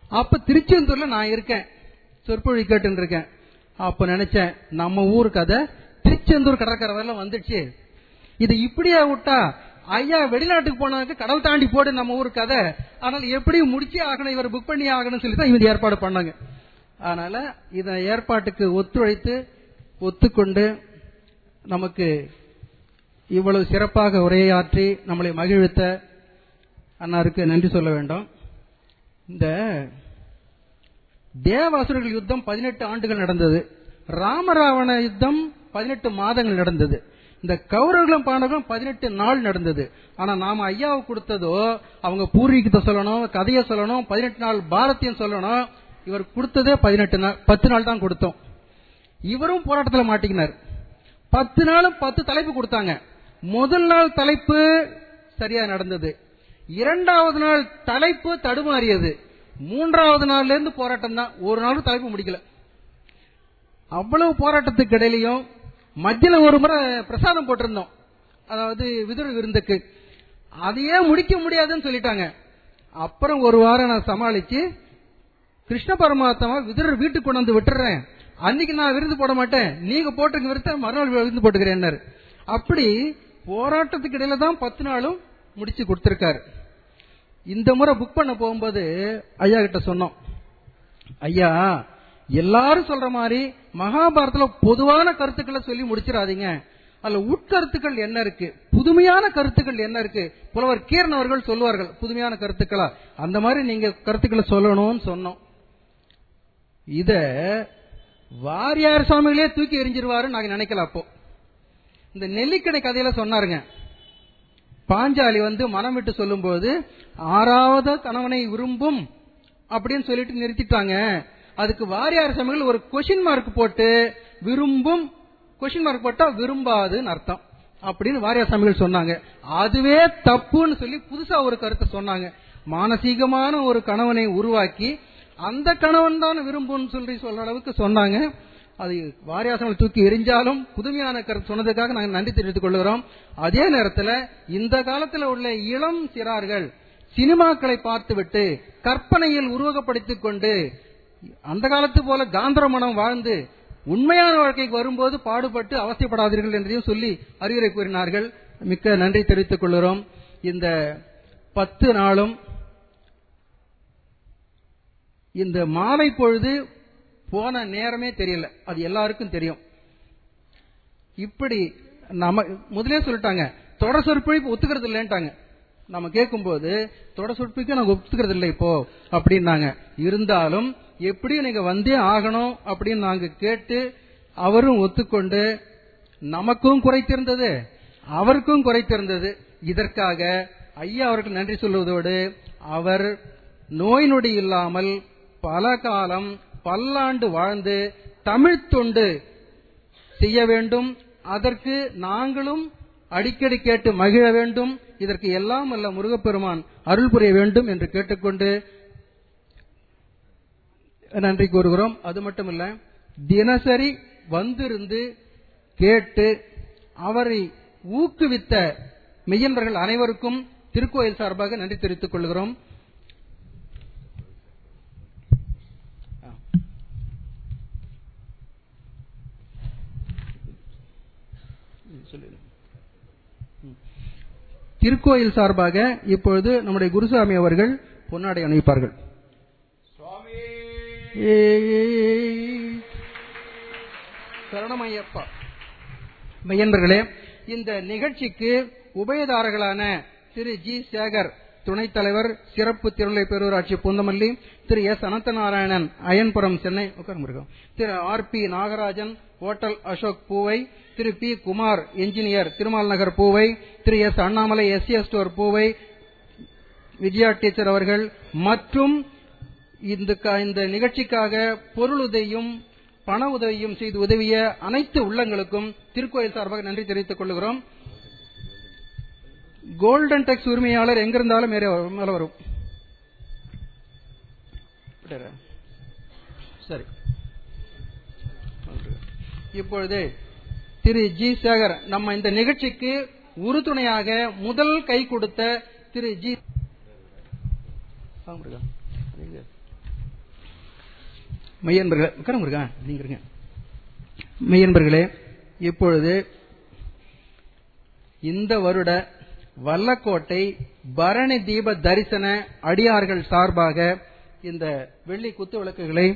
அப்ப திருச்செந்தூர்ல நான் இருக்கேன். சொற்பொழி கேட்டு இருக்கேன். அப்ப நினைச்சேன் நம்ம ஊர் கதை திருச்செந்தூர் கடற்கரை வரையில வந்துடுச்சு இது இப்படியா விட்டா ஐயா வெளிநாட்டுக்கு போனதுக்கு கடல் தாண்டி போடு நம்ம ஊர் கதை. ஆனால் எப்படி முடிச்சே ஆகணும் இவர் புக் பண்ணி ஆகணும்னு சொல்லி தான் இவங்க ஏற்பாடு பண்ணாங்க. அதனால இத ஏற்பாட்டுக்கு ஒத்துழைத்து ஒத்துக்கொண்டு நமக்கு இவ்வளவு சிறப்பாக உரையாற்றி நம்மளை மகிழ்வித்த அன்னாருக்கு நன்றி சொல்ல வேண்டும். இந்த தேவாசுரர்கள் யுத்தம் பதினெட்டு ஆண்டுகள் நடந்தது. ராமராவண யுத்தம் பதினெட்டு மாதங்கள் நடந்தது. இந்த கௌரவர்களும் பாண்டவர்களும் பதினெட்டு நாள் நடந்தது. ஆனா நாம ஐயாவை கொடுத்ததோ அவங்க பூர்வீகத்தை சொல்லணும் கதையை சொல்லணும் பதினெட்டு நாள் பாரதியம் சொல்லணும். இவர் கொடுத்ததே பதினெட்டு நாள் பத்து நாள் தான் கொடுத்தோம். இவரும் போராட்டத்தில் மாட்டிக்கினார். பத்து நாளும் பத்து தலைப்பு கொடுத்தாங்க. முதல் நாள் தலைப்பு சரியா நடந்தது. இரண்டாவது நாள் தலைப்பு தடுமாறியது. மூன்றாவது நாள்ல இருந்து போராட்டம் தான். ஒரு நாளும் தலைப்பு முடிக்கல. அவ்வளவு போராட்டத்துக்கு இடையிலையும் மத்தியில ஒரு முறை பிரசாதம் போட்டிருந்தோம். அதாவது விதுர விருந்துக்கு. அதையே முடிக்க முடியாதுன்னு சொல்லிட்டாங்க. அப்புறம் ஒரு வாரம் நான் சமாளிச்சு கிருஷ்ண பரமாத்மா விதுரர் வீட்டுக்கு கொண்டு வந்து விட்டுறேன். அன்னைக்கு நான் விருந்து போட மாட்டேன். நீங்க போட்டிருக்க விருத்த மறுநாள் விருந்து போட்டுக்கிறேன் அப்படி போராட்டத்துக்கு இடையில தான் பத்து நாளும் முடிச்சு கொடுத்திருக்காரு. இந்த முறை புக் பண்ண போகும்போது ஐயா கிட்ட சொன்னோம். ஐயா எல்லாரும் சொல்ற மாதிரி மகாபாரதத்துல பொதுவான கருத்துக்களை சொல்லி முடிச்சிடாதீங்க. அதுல உட்கருத்துக்கள் என்ன இருக்கு? புதுமையான கருத்துக்கள் என்ன இருக்கு? புலவர் கீரன் அவர்கள் சொல்லுவார்கள் புதுமையான கருத்துக்களா? அந்த மாதிரி நீங்க கருத்துக்களை சொல்லணும்னு சொன்னோம். இத வாரியார் சுவாமிகளே தூக்கி எரிஞ்சிருவாரு நாங்க நினைக்கல அப்போ. இந்த நெல்லிக்கடை கதையில சொன்னாருங்க. பாஞ்சாலி வந்து மனம் விட்டு சொல்லும்போது ஆறாவது கணவனை விரும்பும் அப்படின்னு சொல்லிட்டு நிறுத்திட்டாங்க. அதுக்கு வாரியார் சமயங்கள் ஒரு கொஷின் மார்க் போட்டு விரும்பும் கொஷின் மார்க் போட்டா விரும்பாதுன்னு அர்த்தம். அப்படின்னு வாரியார் சாமிகள் சொன்னாங்க. அதுவே தப்புன்னு சொல்லி புதுசா ஒரு கருத்தை சொன்னாங்க. மானசீகமான ஒரு கணவனை உருவாக்கி அந்த கணவன் தான் விரும்பும்னு சொல்லி சொல்ற அளவுக்கு சொன்னாங்க. அது வாரியாசங்களை தூக்கி எரிஞ்சாலும் புதுமையான கருத்து சொன்னதுக்காக நாங்கள் நன்றி தெரிவித்துக் கொள்கிறோம். அதே நேரத்தில் இந்த காலத்தில் உள்ள இளம் சிறார்கள் சினிமாக்களை பார்த்துவிட்டு கற்பனையில் உருவகப்படுத்திக் கொண்டு அந்த காலத்து போல காந்தர மனம் வாழ்ந்து உண்மையான வாழ்க்கைக்கு வரும்போது பாடுபட்டு அவசியப்படாதீர்கள் என்றையும் சொல்லி அறிவுரை கூறினார்கள். மிக்க நன்றி தெரிவித்துக் கொள்கிறோம். இந்த பத்து நாளும் இந்த மாலை பொழுது போன நேரமே தெரியல. அது எல்லாருக்கும் தெரியும். இப்படி நம்ம முதலே சொல்லிட்டாங்க தொடர் சொற்பொழிப்பு ஒத்துக்கிறது இல்லைன்ட்டாங்க. நம்ம கேட்கும்போது தொடர் சொற்பொழிப்பு நாங்கள் ஒத்துக்கிறது இல்லை இப்போ அப்படின்னாங்க. இருந்தாலும் எப்படியும் நீங்க வந்தே ஆகணும் அப்படின்னு நாங்க கேட்டு அவரும் ஒத்துக்கொண்டு நமக்கும் குறைத்திருந்தது அவருக்கும் குறைத்திருந்தது இதற்காக ஐயா அவருக்கு நன்றி சொல்வதோடு அவர் நோய் நொடி இல்லாமல் பல காலம் பல்லாண்டு வாழ்ந்து தமிழ் தொண்டு செய்ய வேண்டும். அதற்கு நாங்களும் அடிக்கடி கேட்டு மகிழ வேண்டும். இதற்கு எல்லாம் அல்ல முருகப்பெருமான் அருள் புரிய வேண்டும் என்று கேட்டுக்கொண்டு நன்றி கூறுகிறோம். அது மட்டுமல்ல தினசரி வந்திருந்து கேட்டு அவரை ஊக்குவித்த மெய்யன்பர்கள் அனைவருக்கும் திருக்கோயில் சார்பாக நன்றி தெரிவித்துக் கொள்கிறோம். திருக்கோயில் சார்பாக இப்பொழுது நம்முடைய குருசாமி அவர்கள் பொன்னாடை அணிவிப்பார்கள். சரணமையப்பா. மையன்பர்களே இந்த நிகழ்ச்சிக்கு உபயதாரர்களான திரு ஜி. சேகர் துணைத் தலைவர் சிறப்பு திருநிலை பேரூராட்சி Poonamallee Thiru S. Ananthanarayanan Ayanpuram Chennai உட்கார்ந்திருக்கோம் Thiru R. P. Nagarajan hotel Ashok Poovai Thiru P. Kumar engineer Thirumal Nagar Poovai Thiru S. Annamalai S. Store Poovai Vijaya teacher அவர்கள் மற்றும் இந்த இந்த நிகழ்ச்சிக்காக பொருளுதவியும் பண உதவியும் செய்து உதவிய அனைத்து உள்ளங்களுக்கும் திருக்கோயில் சார்பாக நன்றி தெரிவித்துக் கொள்கிறோம். கோல்டன் டெக்ஸ் உரிமையாளர் எங்கிருந்தாலும் மேலே வரும். சரி. இப்பொழுது திரு ஜி சேகர் நம்ம இந்த நிகழ்ச்சிக்கு உறுதுணையாக முதல் கை கொடுத்த திரு ஜி மெய்யன்பர்களே நீங்க இருங்க மெய்யன்பர்களே இப்பொழுது இந்த வருட வல்லக்கோட்டை பரணி தீப தரிசன அடியார்கள் சார்பாக இந்த வெள்ளி குத்து விளக்குகளை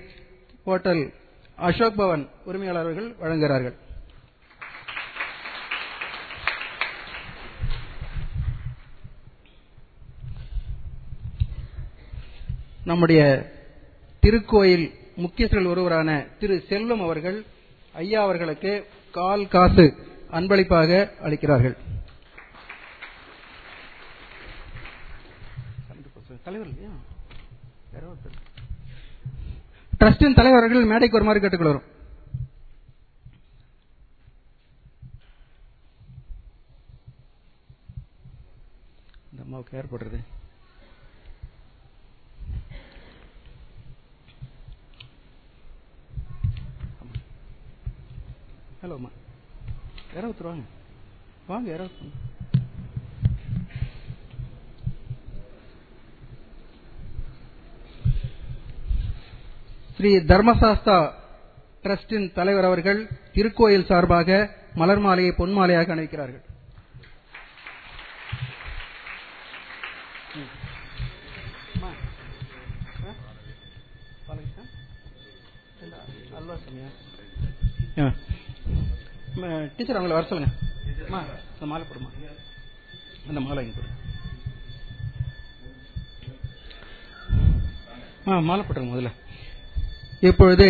ஹோட்டல் அசோக் பவன் உரிமையாளர்கள் வழங்குகிறார்கள். நம்முடைய திருக்கோயில் முக்கியஸ்தர்கள் ஒருவரான திரு செல்வம் அவர்கள் ஐயா அவர்களுக்கு கால் காசு அன்பளிப்பாக அளிக்கிறார்கள். தலைவர் இல்லையா தலைவர்கள் மேடைக்கு வருமாறு கேட்டுக்கொள்கிறோம். இந்த அம்மாவுக்கு ஏற்படுறது ஹலோ அம்மா யாரோ ஒருத்தர் வாங்க வாங்க யாரோ ஒருத்தர் வாங்க. ஸ்ரீ தர்மசாஸ்தா டிரஸ்டின் தலைவர் அவர்கள் திருக்கோயில் சார்பாக மலர் மாலையை பொன் மாலையாக அணிவிக்கிறார்கள். ம். டீச்சர் அவங்கள வர சொல்லுங்க. அந்த மாலை போடுமா? அந்த மாலை இங்க ஆ மாலை போட்டுருங்க முதல்ல. இப்பொழுது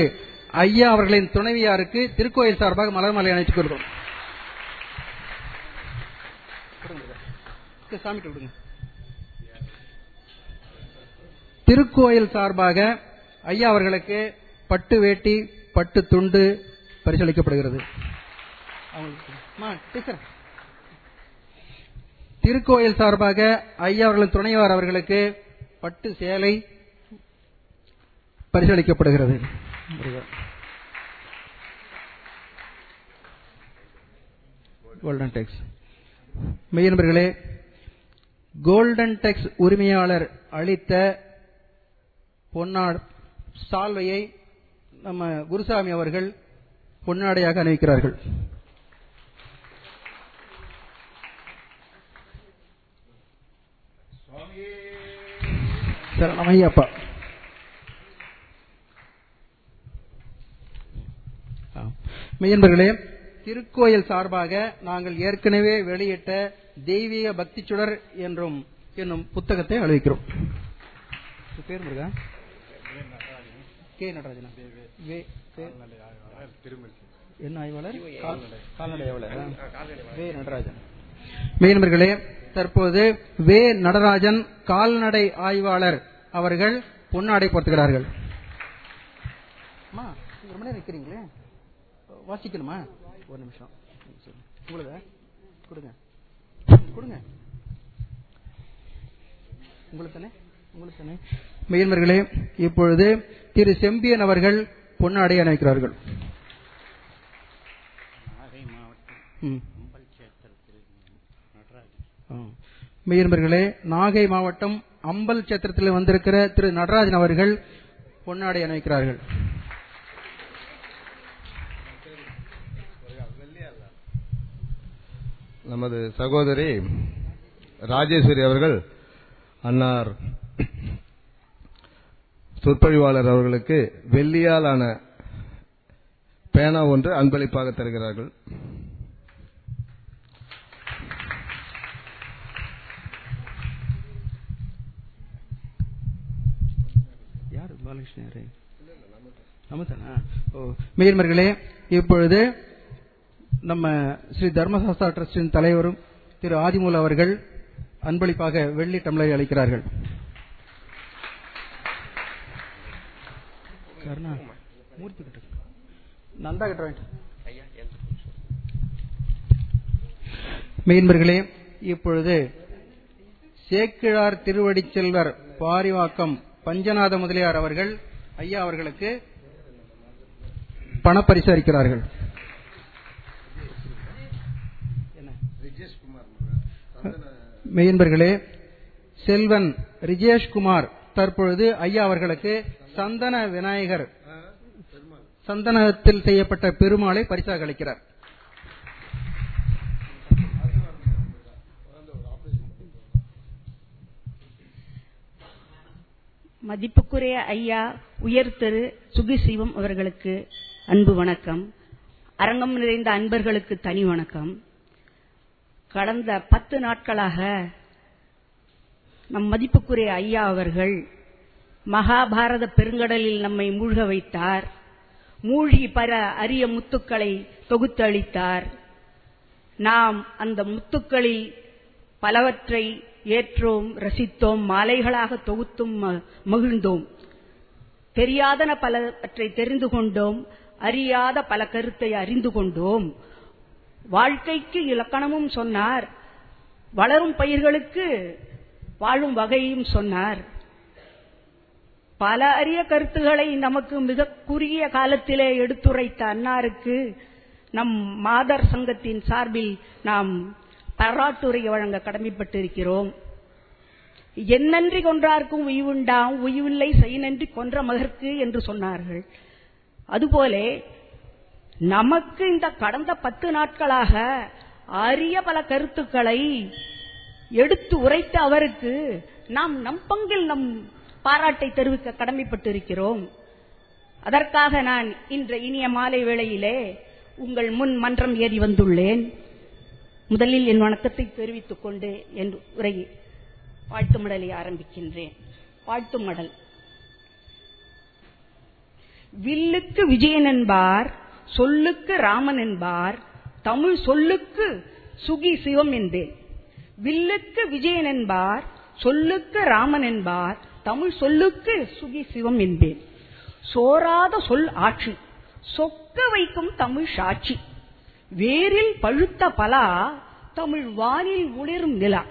ஐயா அவர்களின் துணைவியாருக்கு திருக்கோயில் சார்பாக மலர் மாலை அணைத்துக் கொள்கிறோம். சாமி விடுங்க. திருக்கோயில் சார்பாக ஐயா அவர்களுக்கு பட்டு வேட்டி பட்டு துண்டு பரிசளிக்கப்படுகிறது. அவங்களுக்கு- டீச்சர். திருக்கோயில் சார்பாக ஐயா அவர்களின் துணைவார் அவர்களுக்கு பட்டு சேலை பரிசளிக்கப்படுகிறது. கோல்டன் டெக்ஸ் மெய்யன்பர்களே கோல்டன் டெக்ஸ் உரிமையாளர் அளித்த பொன்னாடு சால்வையை நம்ம குருசாமி அவர்கள் பொன்னாடையாக அணிவிக்கிறார்கள். ஆ. மெய்யன்பர்களே திருக்கோயில் சார்பாக நாங்கள் ஏற்கனவே வெளியிட்ட தெய்வீக பக்தி சுடர் என்றும் என்னும் புத்தகத்தை அளிக்கிறோம். உங்க பேர் முருகா? கே நடராஜனா? வே- வே- என்ன ஆய்வாளர்? கால்- கால்நடை ஆய்வாளர்? ஆ. வே நடராஜன். மெய்யன்பர்களே தற்போது வே நடராஜன் கால்நடை ஆய்வாளர் அவர்கள் பொன்னாடை நீங்க ரொம்ப நேரம் நிக்கிறீங்களே? வாசிக்கணுமா? ஒரு நிமிஷம். உங்களுதா கொடுங்க. கொடுங்க. உங்களுக்கு தானே? உங்களுக்கு தானே? மெய்யன்பர்களே இப்பொழுது திரு செம்பியன் அவர்கள் பொன்னாடை அணைக்கிறார்கள் ம். ஆ. மெய்யன்பர்களே நாகை மாவட்டம் அம்பல் சேத்திரத்தில் வந்திருக்கிற திரு நடராஜன் அவர்கள் பொன்னாடை அணிவிக்கிறார்கள். நமது சகோதரி ராஜேஸ்வரி அவர்கள் அன்னார் சொற்பொழிவாளர் அவர்களுக்கு வெள்ளியால் ஆன பேனா ஒன்று அன்பளிப்பாக தருகிறார்கள். யார் இப்பொழுது நம்ம ஸ்ரீ தர்மசாஸ்திரா ட்ரஸ்டின் தலைவரும் திரு ஆதிமூல அவர்கள் அன்பளிப்பாக வெள்ளி டம்ளரை அளிக்கிறார்கள். மூர்த்தி கிட்ட நந்தா கிட்ட மெயின்பர்களே இப்பொழுது சேக்கிழார் திருவடிச்செல்வர் பாரிவாக்கம் பஞ்சநாத முதலியார் அவர்கள் ஐயா அவர்களுக்கு பணப்பரிசு அளிக்கிறார்கள் மெயின்பர்களே செல்வன் ரிஜேஷ்குமார் தற்பொழுது ஐயா அவர்களுக்கு சந்தன விநாயகர் சந்தனத்தில் செய்யப்பட்ட பெருமாளை பரிசாக அளிக்கிறார். மதிப்புக்குரிய ஐயா உயர் திரு சுகிசிவம் அவர்களுக்கு அன்பு வணக்கம். அரங்கம் நிறைந்த அன்பர்களுக்கு தனி வணக்கம். கடந்த பத்து நாட்களாக நம் மதிப்புக்குரிய ஐயா அவர்கள் மகாபாரத பெருங்கடலில் நம்மை மூழ்க வைத்தார். மூழ்கி பல அரிய முத்துக்களை தொகுத்து அளித்தார் நாம் அந்த முத்துக்களில் பலவற்றை ஏற்றோம் ரசித்தோம் மாலைகளாக தொகுத்தும் ம- மகிழ்ந்தோம். தெரியாதன பலவற்றை தெரிந்து கொண்டோம் அறியாத பல கருத்தை அறிந்து கொண்டோம். வாழ்க்கைக்கு இலக்கணமும் சொன்னார். வளரும் பயிர்களுக்கு வாழும் வகையும் சொன்னார். பல அரிய கருத்துக்களை நமக்கு மிக குறுகிய காலத்திலே எடுத்துரைத்த அன்னாருக்கு நம் மாதர் சங்கத்தின் சார்பில் நாம் பாராட்டுரை வழங்க கடமைப்பட்டிருக்கிறோம். என்னன்றி கொன்றார்க்கும் உய்வுண்டாம் உய்வில்லை செய்நன்றி கொன்ற மகற்கு என்று சொன்னார்கள். அதுபோலே நமக்கு இந்த கடந்த பத்து நாட்களாக அரிய பல கருத்துக்களை எடுத்து உரைத்த அவருக்கு நாம் நம் பங்கில் நம் பாராட்டை தெரிவிக்க கடமைப்பட்டிருக்கிறோம். அதற்காக நான் இன்ற இனிய மாலை வேளையிலே உங்கள் முன் மன்றம் ஏறி வந்துள்ளேன். முதலில் என் வணக்கத்தை தெரிவித்துக் கொண்டு என் உரையை வாழ்த்து மடலை ஆரம்பிக்கின்றேன். வாழ்த்து மடல். வில்லுக்கு விஜயன் என்பார் சொல்லுக்கு ராமன் என்பார் தமிழ் சொல்லுக்கு சுகி சிவம் என்பேன். வில்லுக்கு விஜயன் என்பார் சொல்லுக்கு ராமன் என்பார் தமிழ் சொல்லுக்கு சுகி சிவம் என்பேன். சோராத சொல் ஆட்சி சொக்க வைக்கும் தமிழ் சாட்சி. வேரில் பழுத்த பலா தமிழ் வானில் உளிரும் நிலா.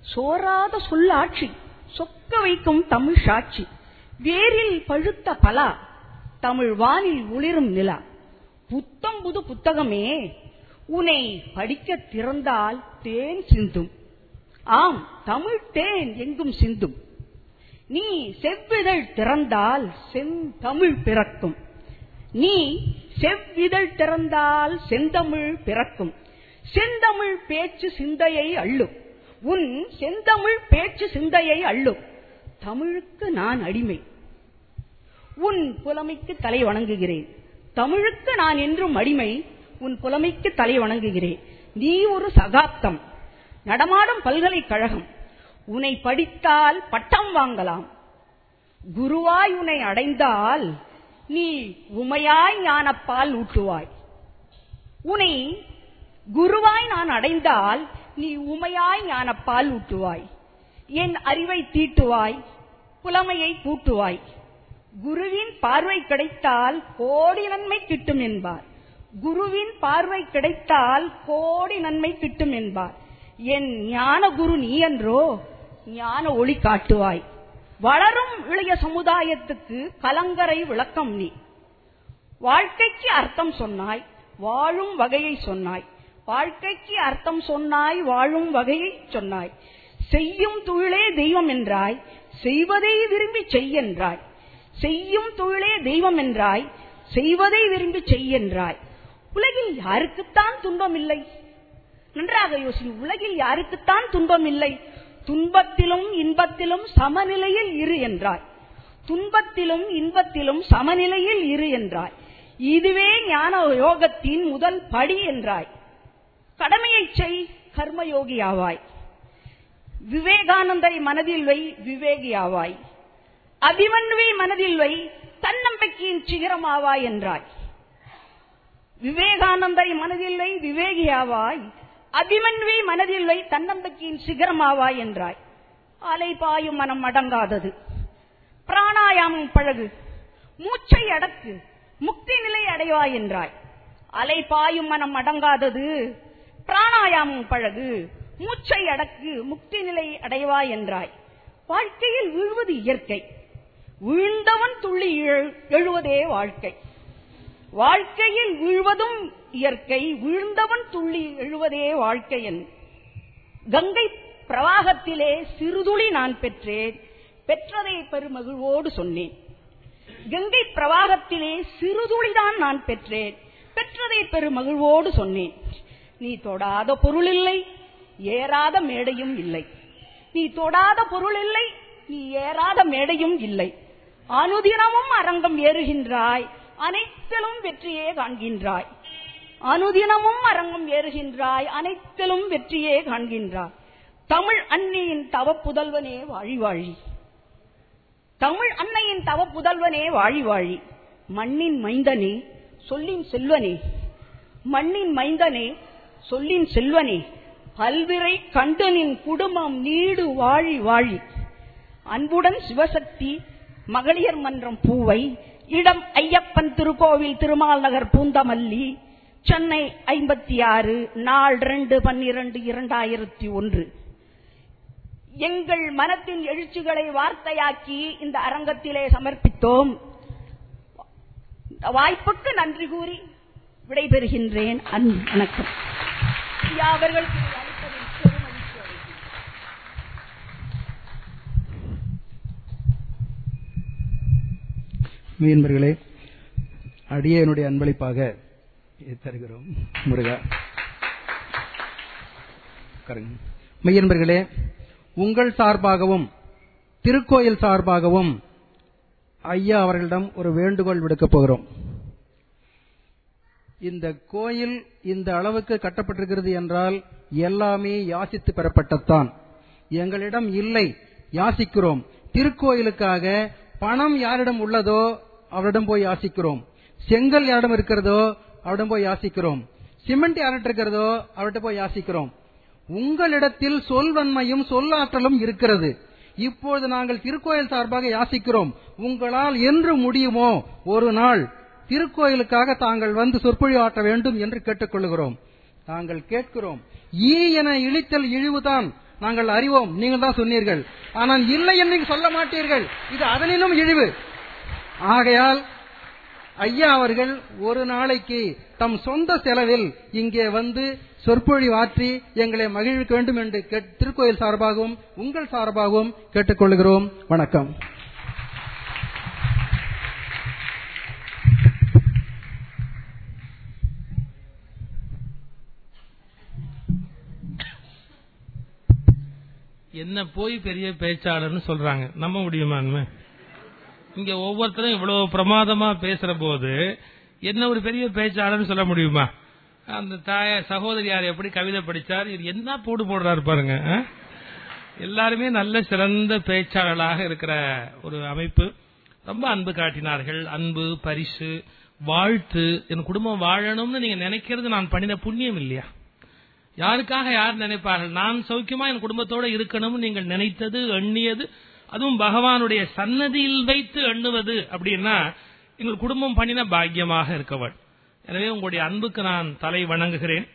சோராத சொல்லாட்சி சொக்க வைக்கும் தமிழ் சாட்சி. வேரில் பழுத்த பலா தமிழ் வானில் உளிரும் நிலா. புத்தம் புது புத்தகமே உன்னை படிக்க திறந்தால் தேன் சிந்தும். ஆம் தமிழ் தேன் எங்கும் சிந்தும். நீ செவ்விதழ் திறந்தால் செந்தமிழ் பிறக்கும். நீ செவ்விதழ் திறந்தால் செந்தமிழ் பிறக்கும். செந்தமிழ் பேச்சு சிந்தையை அள்ளும். உன் செந்தமிழ் பேச்சு சிந்தையை அள்ளும். தமிழுக்கு நான் அடிமை. உன் புலமைக்கு தலை வணங்குகிறேன். தமிழுக்கு நான் என்றும் அடிமை. உன் புலமைக்கு தலை வணங்குகிறேன். நீ ஒரு சகாப்தம். நடமாடும் பல்கலைக்கழகம். உன்னை படித்தால் பட்டம் வாங்கலாம். குருவாய் உன்னை அடைந்தால் நீ உமையாய் ஞானப்பால் ஊட்டுவாய். உனை குருவாய் நான் அடைந்தால் நீ உமையாய் ஞானப்பால் ஊட்டுவாய். என் அறிவை தீட்டுவாய் புலமையை கூட்டுவாய் குருவின் பார்வை கிடைத்தால் கோடி நன்மை கிட்டும் என்பார். குருவின் பார்வை கிடைத்தால் கோடி நன்மை கிட்டும் என்பார். என் ஞான குரு நீ என்றோ ஞான ஒளி காட்டுவாய். வளரும் இளைய சமுதாயத்துக்கு கலங்கரை விளக்கம் நீ. வாழ்க்கைக்கு அர்த்தம் சொன்னாய் வாழும் வகையை சொன்னாய். வாழ்க்கைக்கு அர்த்தம் சொன்னாய் வாழும் வகையை சொன்னாய். செய்யும் தொழிலே தெய்வம் என்றாய் செய்வதை விரும்பி செய்யென்றாய் செய்யும் தொழிலே தெய்வம் என்றாய் செய்வதை விரும்பி செய்யென்றாய் உலகில் யாருக்குத்தான் துன்பம் இல்லை? நன்றாக யோசி உலகில் யாருக்குத்தான் துன்பம் இல்லை? துன்பத்திலும் இன்பத்திலும் சமநிலையில் இரு என்றாய். துன்பத்திலும் இன்பத்திலும் சமநிலையில் இரு என்றாய். இதுவே ஞான யோகத்தின் முதல் படி என்றாய். கடமையை செய் கர்மயோகி ஆவாய். விவேகானந்தரை மனதில் வை விவேகி ஆவாய். அபிமன்வை மனதில் வை தன்னம்பிக்கையின் சிகரம் ஆவாய் என்றாய். விவேகானந்தரை மனதில் வை விவேகியாவாய் அதிமன்வி மனதில் வை தன்னம்பிக்கையின் சிகரமாவாய் என்றாய். அலை பாயும் மனம் அடங்காதது. பிராணாயாமம் பழகு. மூச்சை அடக்கு. முக்தி நிலை அடைவாய் என்றாய். அலை பாயும் மனம் அடங்காதது. பிராணாயாமம் பழகு. மூச்சை அடக்கு. முக்தி நிலை அடைவாய் என்றாய். வாழ்க்கையில் விழுவது இயற்கை. வீழ்ந்தவன் துள்ளி எழு- எழுவதே வாழ்க்கை. வாழ்க்கையில் விழுவதும் இயற்கை வீழ்ந்தவன் துள்ளி எழுவதே வாழ்க்கையன். கங்கை பிரவாகத்திலே சிறுதுளி நான் பெற்றேன். பெற்றதை பெருமகிழ்வோடு சொன்னேன். கங்கை பிரவாகத்திலே சிறுதுளிதான் நான் பெற்றேன். பெற்றதை பெருமகிழ்வோடு சொன்னேன். நீ தொடாத பொருள் இல்லை ஏறாத மேடையும் இல்லை. நீ தொடாத பொருள் இல்லை நீ ஏறாத மேடையும் இல்லை. அனுதினமும் அரங்கம் ஏறுகின்றாய் அனைத்திலும் வெற்றியே காண்கின்றாய். அனுதினமும் அரங்கம் ஏறுகின்றாய் அனைத்திலும் வெற்றியே காண்கின்றாய். தமிழ் அன்னையின் தவ புதல்வனே வாழி வாழி. தமிழ் அன்னையின் தவ புதல்வனே வாழி வாழி. மண்ணின் மைந்தனே சொல்லின் செல்வனே. மண்ணின் மைந்தனே சொல்லின் செல்வனே. பல்விரை கண்டனின் குடும்பம் நீடு வாழி வாழி. அன்புடன் சிவசக்தி மகளிர் மன்றம் பூவை இடம் ஐயப்பன் திருக்கோவில் திருமால் நகர் பூந்தமல்லி சென்னை ஐம்பத்தி ஆறு நாள் ரெண்டு பன்னிரண்டு இரண்டாயிரத்தி ஒன்று. எங்கள் மனத்தின் எழுச்சிகளை வார்த்தையாக்கி இந்த அரங்கத்திலே சமர்ப்பித்தோம். வாய்ப்புக்கு நன்றி கூறி விடைபெறுகின்றேன். அன்பு வணக்கம். அவர்களுக்கு மீன்பர்களே அடியனுடைய அன்பளிப்பாக தருகிறோம். முருகா. மையன்பர்களே உங்கள் சார்பாகவும் திருக்கோயில் சார்பாகவும் ஐயா அவர்களிடம் ஒரு வேண்டுகோள் விடுக்கப் போகிறோம். இந்த கோயில் இந்த அளவுக்கு கட்டப்பட்டிருக்கிறது என்றால் எல்லாமே யாசித்து பெறப்பட்டதுதான். எங்களிடம் இல்லை யாசிக்கிறோம். திருக்கோயிலுக்காக பணம் யாரிடம் உள்ளதோ அவரிடம் போய் யாசிக்கிறோம். செங்கல் யாரிடம் இருக்கிறதோ அவரிடம் போய் யாசிக்கிறோம். சிமெண்ட் யார்கிட்ட இருக்கிறதோ அவர்கிட்ட போய் யாசிக்கிறோம். உங்களிடத்தில் சொல்வன்மையும் சொல்லாற்றலும் இருக்கிறது. இப்பொழுது நாங்கள் திருக்கோயில் சார்பாக யாசிக்கிறோம். உங்களால் என்று முடியுமோ ஒரு நாள் திருக்கோயிலுக்காக தாங்கள் வந்து சொற்பொழிவு ஆற்ற வேண்டும் என்று கேட்டுக்கொள்கிறோம் நாங்கள் கேட்கிறோம். ஈ என இழித்தல் இழிவுதான் நாங்கள் அறிவோம். நீங்கள் தான் சொன்னீர்கள். ஆனால் இல்லை என்று நீங்கள் சொல்ல மாட்டீர்கள். இது அதனினும் இழிவு. ஆகையால் ஐயா அவர்கள் ஒரு நாளைக்கு தம் சொந்த செலவில் இங்கே வந்து சொற்பொழிவாற்றி எங்களை மகிழ்விக்க வேண்டும் என்று கேட்- திருக்கோயில் சார்பாகவும் உங்கள் சார்பாகவும் கேட்டுக்கொள்கிறோம். வணக்கம். என்ன போய் பெரிய பேச்சாளர்னு சொல்றாங்க. நம்ப முடியுமா இனிமே? இங்க ஒவ்வொருத்தரும் இவ்வளவு பிரமாதமா பேசுற போது என்ன ஒரு பெரிய பேச்சாளர்னு சொல்ல முடியுமா? அந்த தாய சகோதரியார் எப்படி கவிதை படிச்சார்? இது என்ன போடு போடுறாரு பாருங்க எல்லாருமே நல்ல சிறந்த பேச்சாளர்களாக இருக்கிற ஒரு அமைப்பு. ரொம்ப அன்பு காட்டினார்கள். அன்பு பரிசு வாழ்த்து. என் குடும்பம் வாழணும்னு நீங்க நினைக்கிறது நான் பண்ணின புண்ணியம் இல்லையா? யாருக்காக யார் நினைப்பார்கள்? நான் சௌக்கியமா என் குடும்பத்தோட இருக்கணும்னு நீங்கள் நினைத்தது எண்ணியது அதுவும் பகவானுடைய சன்னதியில் வைத்து எண்ணுவது அப்படின்னா எங்கள் குடும்பம் பண்ணின பாக்கியமாக இருக்கவள். எனவே உங்களுடைய அன்புக்கு நான் தலை வணங்குகிறேன்.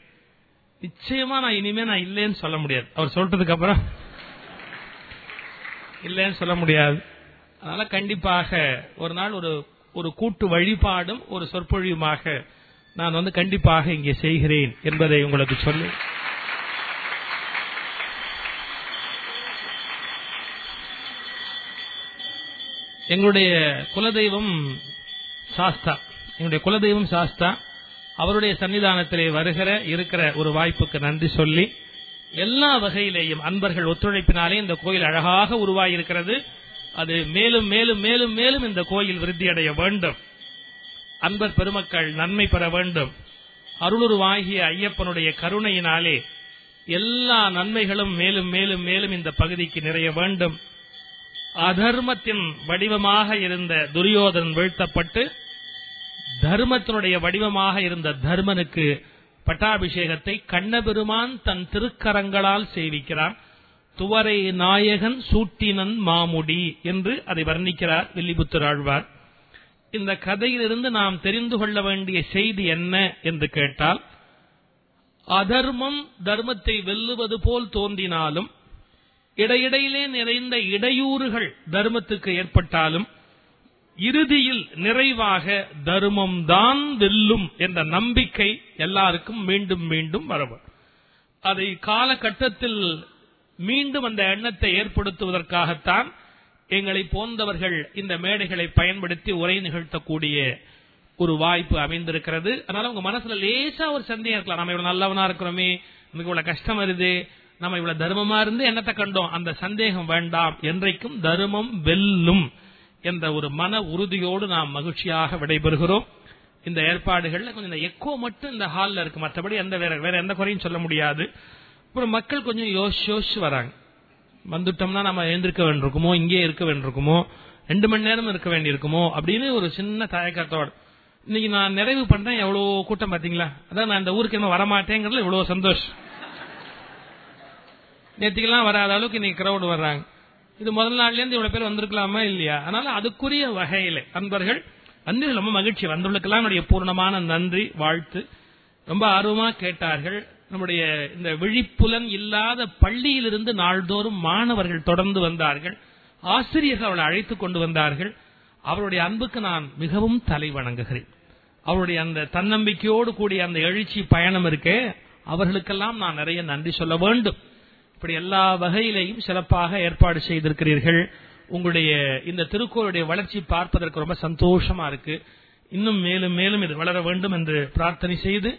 நிச்சயமா நான் இனிமே நான் இல்லைன்னு சொல்ல முடியாது. அவர் சொல்றதுக்கு அப்புறம் இல்லைன்னு சொல்ல முடியாது. அதனால கண்டிப்பாக ஒரு நாள் ஒரு ஒரு கூட்டு வழிபாடும் ஒரு சொற்பொழிவுமாக நான் வந்து கண்டிப்பாக இங்கே செய்கிறேன் என்பதை உங்களுக்கு சொல்லி எங்களுடைய குலதெய்வம் சாஸ்தா. எங்களுடைய குலதெய்வம் சாஸ்தா. அவருடைய சன்னிதானத்திலே வருகிற இருக்கிற ஒரு வாய்ப்புக்கு நன்றி சொல்லி எல்லா வகையிலேயும் அன்பர்கள் ஒத்துழைப்பினாலே இந்த கோயில் அழகாக உருவாகியிருக்கிறது அது மேலும் மேலும் மேலும் மேலும் இந்த கோயில் விருத்தியடைய வேண்டும். அன்பர் பெருமக்கள் நன்மை பெற வேண்டும். அருளுருவாகிய ஐயப்பனுடைய கருணையினாலே எல்லா நன்மைகளும் மேலும் மேலும் மேலும் இந்த பகுதிக்கு நிறைய வேண்டும். அதர்மத்தின் வடிவமாக இருந்த துரியோதன் வீழ்த்தப்பட்டு தர்மத்தினுடைய வடிவமாக இருந்த தர்மனுக்கு பட்டாபிஷேகத்தை கண்ணபெருமான் தன் திருக்கரங்களால் செய்விக்கிறான் துவரை நாயகன் சூட்டினன் மாமுடி என்று அதை வர்ணிக்கிறார் வில்லிபுத்தராழ்வார் இந்த கதையிலிருந்து நாம் தெரிந்து கொள்ள வேண்டிய செய்தி என்ன என்று கேட்டால் அதர்மம் தர்மத்தை வெல்லுவது போல் தோன்றினாலும் இடையிடையிலே நிறைந்த இடையூறுகள் தர்மத்துக்கு ஏற்பட்டாலும் இறுதியில் நிறைவாக தர்மம் தான் வெல்லும் என்ற நம்பிக்கை எல்லாருக்கும் மீண்டும் மீண்டும் வரவும். அதை காலகட்டத்தில் மீண்டும் அந்த எண்ணத்தை ஏற்படுத்துவதற்காகத்தான் எங்களை போன்றவர்கள் இந்த மேடைகளை பயன்படுத்தி உரை நிகழ்த்தக்கூடிய ஒரு வாய்ப்பு அமைந்திருக்கிறது. அதனால உங்க மனசுல லேசா ஒரு சந்தேகம் இருக்கலாம். நம்ம இவ்வளவு நல்லவனா இருக்கிறோமே இவ்வளவு கஷ்டம் வருது நம்ம இவ்வளவு தர்மமா இருந்து என்னத்தை கண்டோம்? அந்த சந்தேகம் வேண்டாம். என்றைக்கும் தர்மம் வெல்லும் என்ற ஒரு மன உறுதியோடு நாம் மகிழ்ச்சியாக விடைபெறுகிறோம். இந்த ஏற்பாடுகள்ல கொஞ்சம் இந்த எக்கோ மட்டும் இந்த ஹாலில் இருக்கு. மற்றபடி எந்த வேற வேற எந்த குறையும் சொல்ல முடியாது. அப்புறம் மக்கள் கொஞ்சம் யோசிச்சு யோசிச்சு வராங்க. வந்துட்டோம்னா நம்ம எழுந்திருக்க வேண்டியிருக்குமோ? இங்கே இருக்க வேண்டியிருக்குமோ? ரெண்டு மணி நேரம் இருக்க வேண்டியிருக்குமோ? அப்படின்னு ஒரு சின்ன தயக்கத்தோடு. இன்னைக்கு நான் நிறைவு பண்றேன். எவ்வளவு கூட்டம் பாத்தீங்களா அதான் நான் இந்த ஊருக்கு என்ன வரமாட்டேங்கிறதுல இவ்வளவு சந்தோஷம். நேற்றுக்கெல்லாம் வராத அளவுக்கு இன்னைக்கு கிரௌடு வர்றாங்க. இது முதல் நாள்லேருந்து இவ்வளவு பேர் வந்திருக்கலாமா இல்லையா? அதனால அதுக்குரிய வகையில அன்பர்கள் வந்து ரொம்ப மகிழ்ச்சி. வந்துள்ளதுக்கெல்லாம் என்னுடைய பூர்ணமான நன்றி வாழ்த்து. ரொம்ப ஆர்வமா கேட்டார்கள். நம்முடைய இந்த விழிப்புலன் இல்லாத பள்ளியிலிருந்து நாள்தோறும் மாணவர்கள் தொடர்ந்து வந்தார்கள். ஆசிரியர்கள் அவளை அழைத்துக் கொண்டு வந்தார்கள். அவருடைய அன்புக்கு நான் மிகவும் தலை வணங்குகிறேன். அவருடைய அந்த தன்னம்பிக்கையோடு கூடிய அந்த எழுச்சி பயணம் இருக்கே. அவர்களுக்கெல்லாம் நான் நிறைய நன்றி சொல்ல வேண்டும். இப்படி எல்லா வகையிலையும் சிறப்பாக ஏற்பாடு செய்திருக்கிறீர்கள். உங்களுடைய இந்த திருக்கோளுடைய வளர்ச்சி பார்ப்பதற்கு ரொம்ப சந்தோஷமா இருக்கு. இன்னும் மேலும் மேலும் இது வளர வேண்டும் என்று பிரார்த்தனை செய்து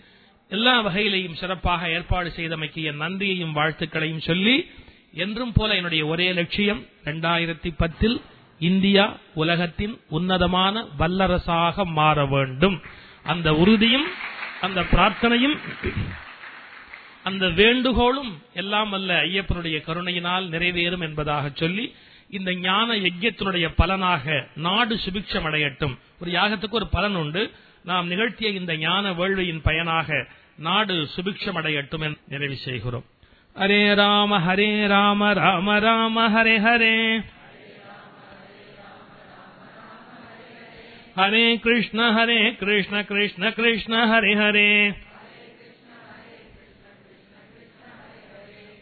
எல்லா வகையிலையும் சிறப்பாக ஏற்பாடு செய்தமைக்கு என் நன்றியையும் வாழ்த்துக்களையும் சொல்லி என்றும் போல என்னுடைய ஒரே லட்சியம் இரண்டாயிரத்தி பத்தில் இந்தியா உலகத்தின் உன்னதமான வல்லரசாக மாற வேண்டும். அந்த உறுதியும் அந்த பிரார்த்தனையும் அந்த வேண்டுகோளும் எல்லாம் அல்ல ஐயப்பனுடைய கருணையினால் நிறைவேறும் என்பதாக சொல்லி இந்த ஞான யஜ்யத்தினுடைய பலனாக நாடு சுபிக்ஷம் அடையட்டும் ஒரு யாகத்துக்கு ஒரு பலன் உண்டு. நாம் நிகழ்த்திய இந்த ஞான வேள்வியின் பயனாக நாடு சுபிக்ஷம் அடையட்டும் என நிறைவு செய்கிறோம். ஹரே ராம ஹரே ராம ராம ராம ஹரே ஹரே. ஹரே கிருஷ்ண ஹரே கிருஷ்ண கிருஷ்ண கிருஷ்ண ஹரே ஹரே.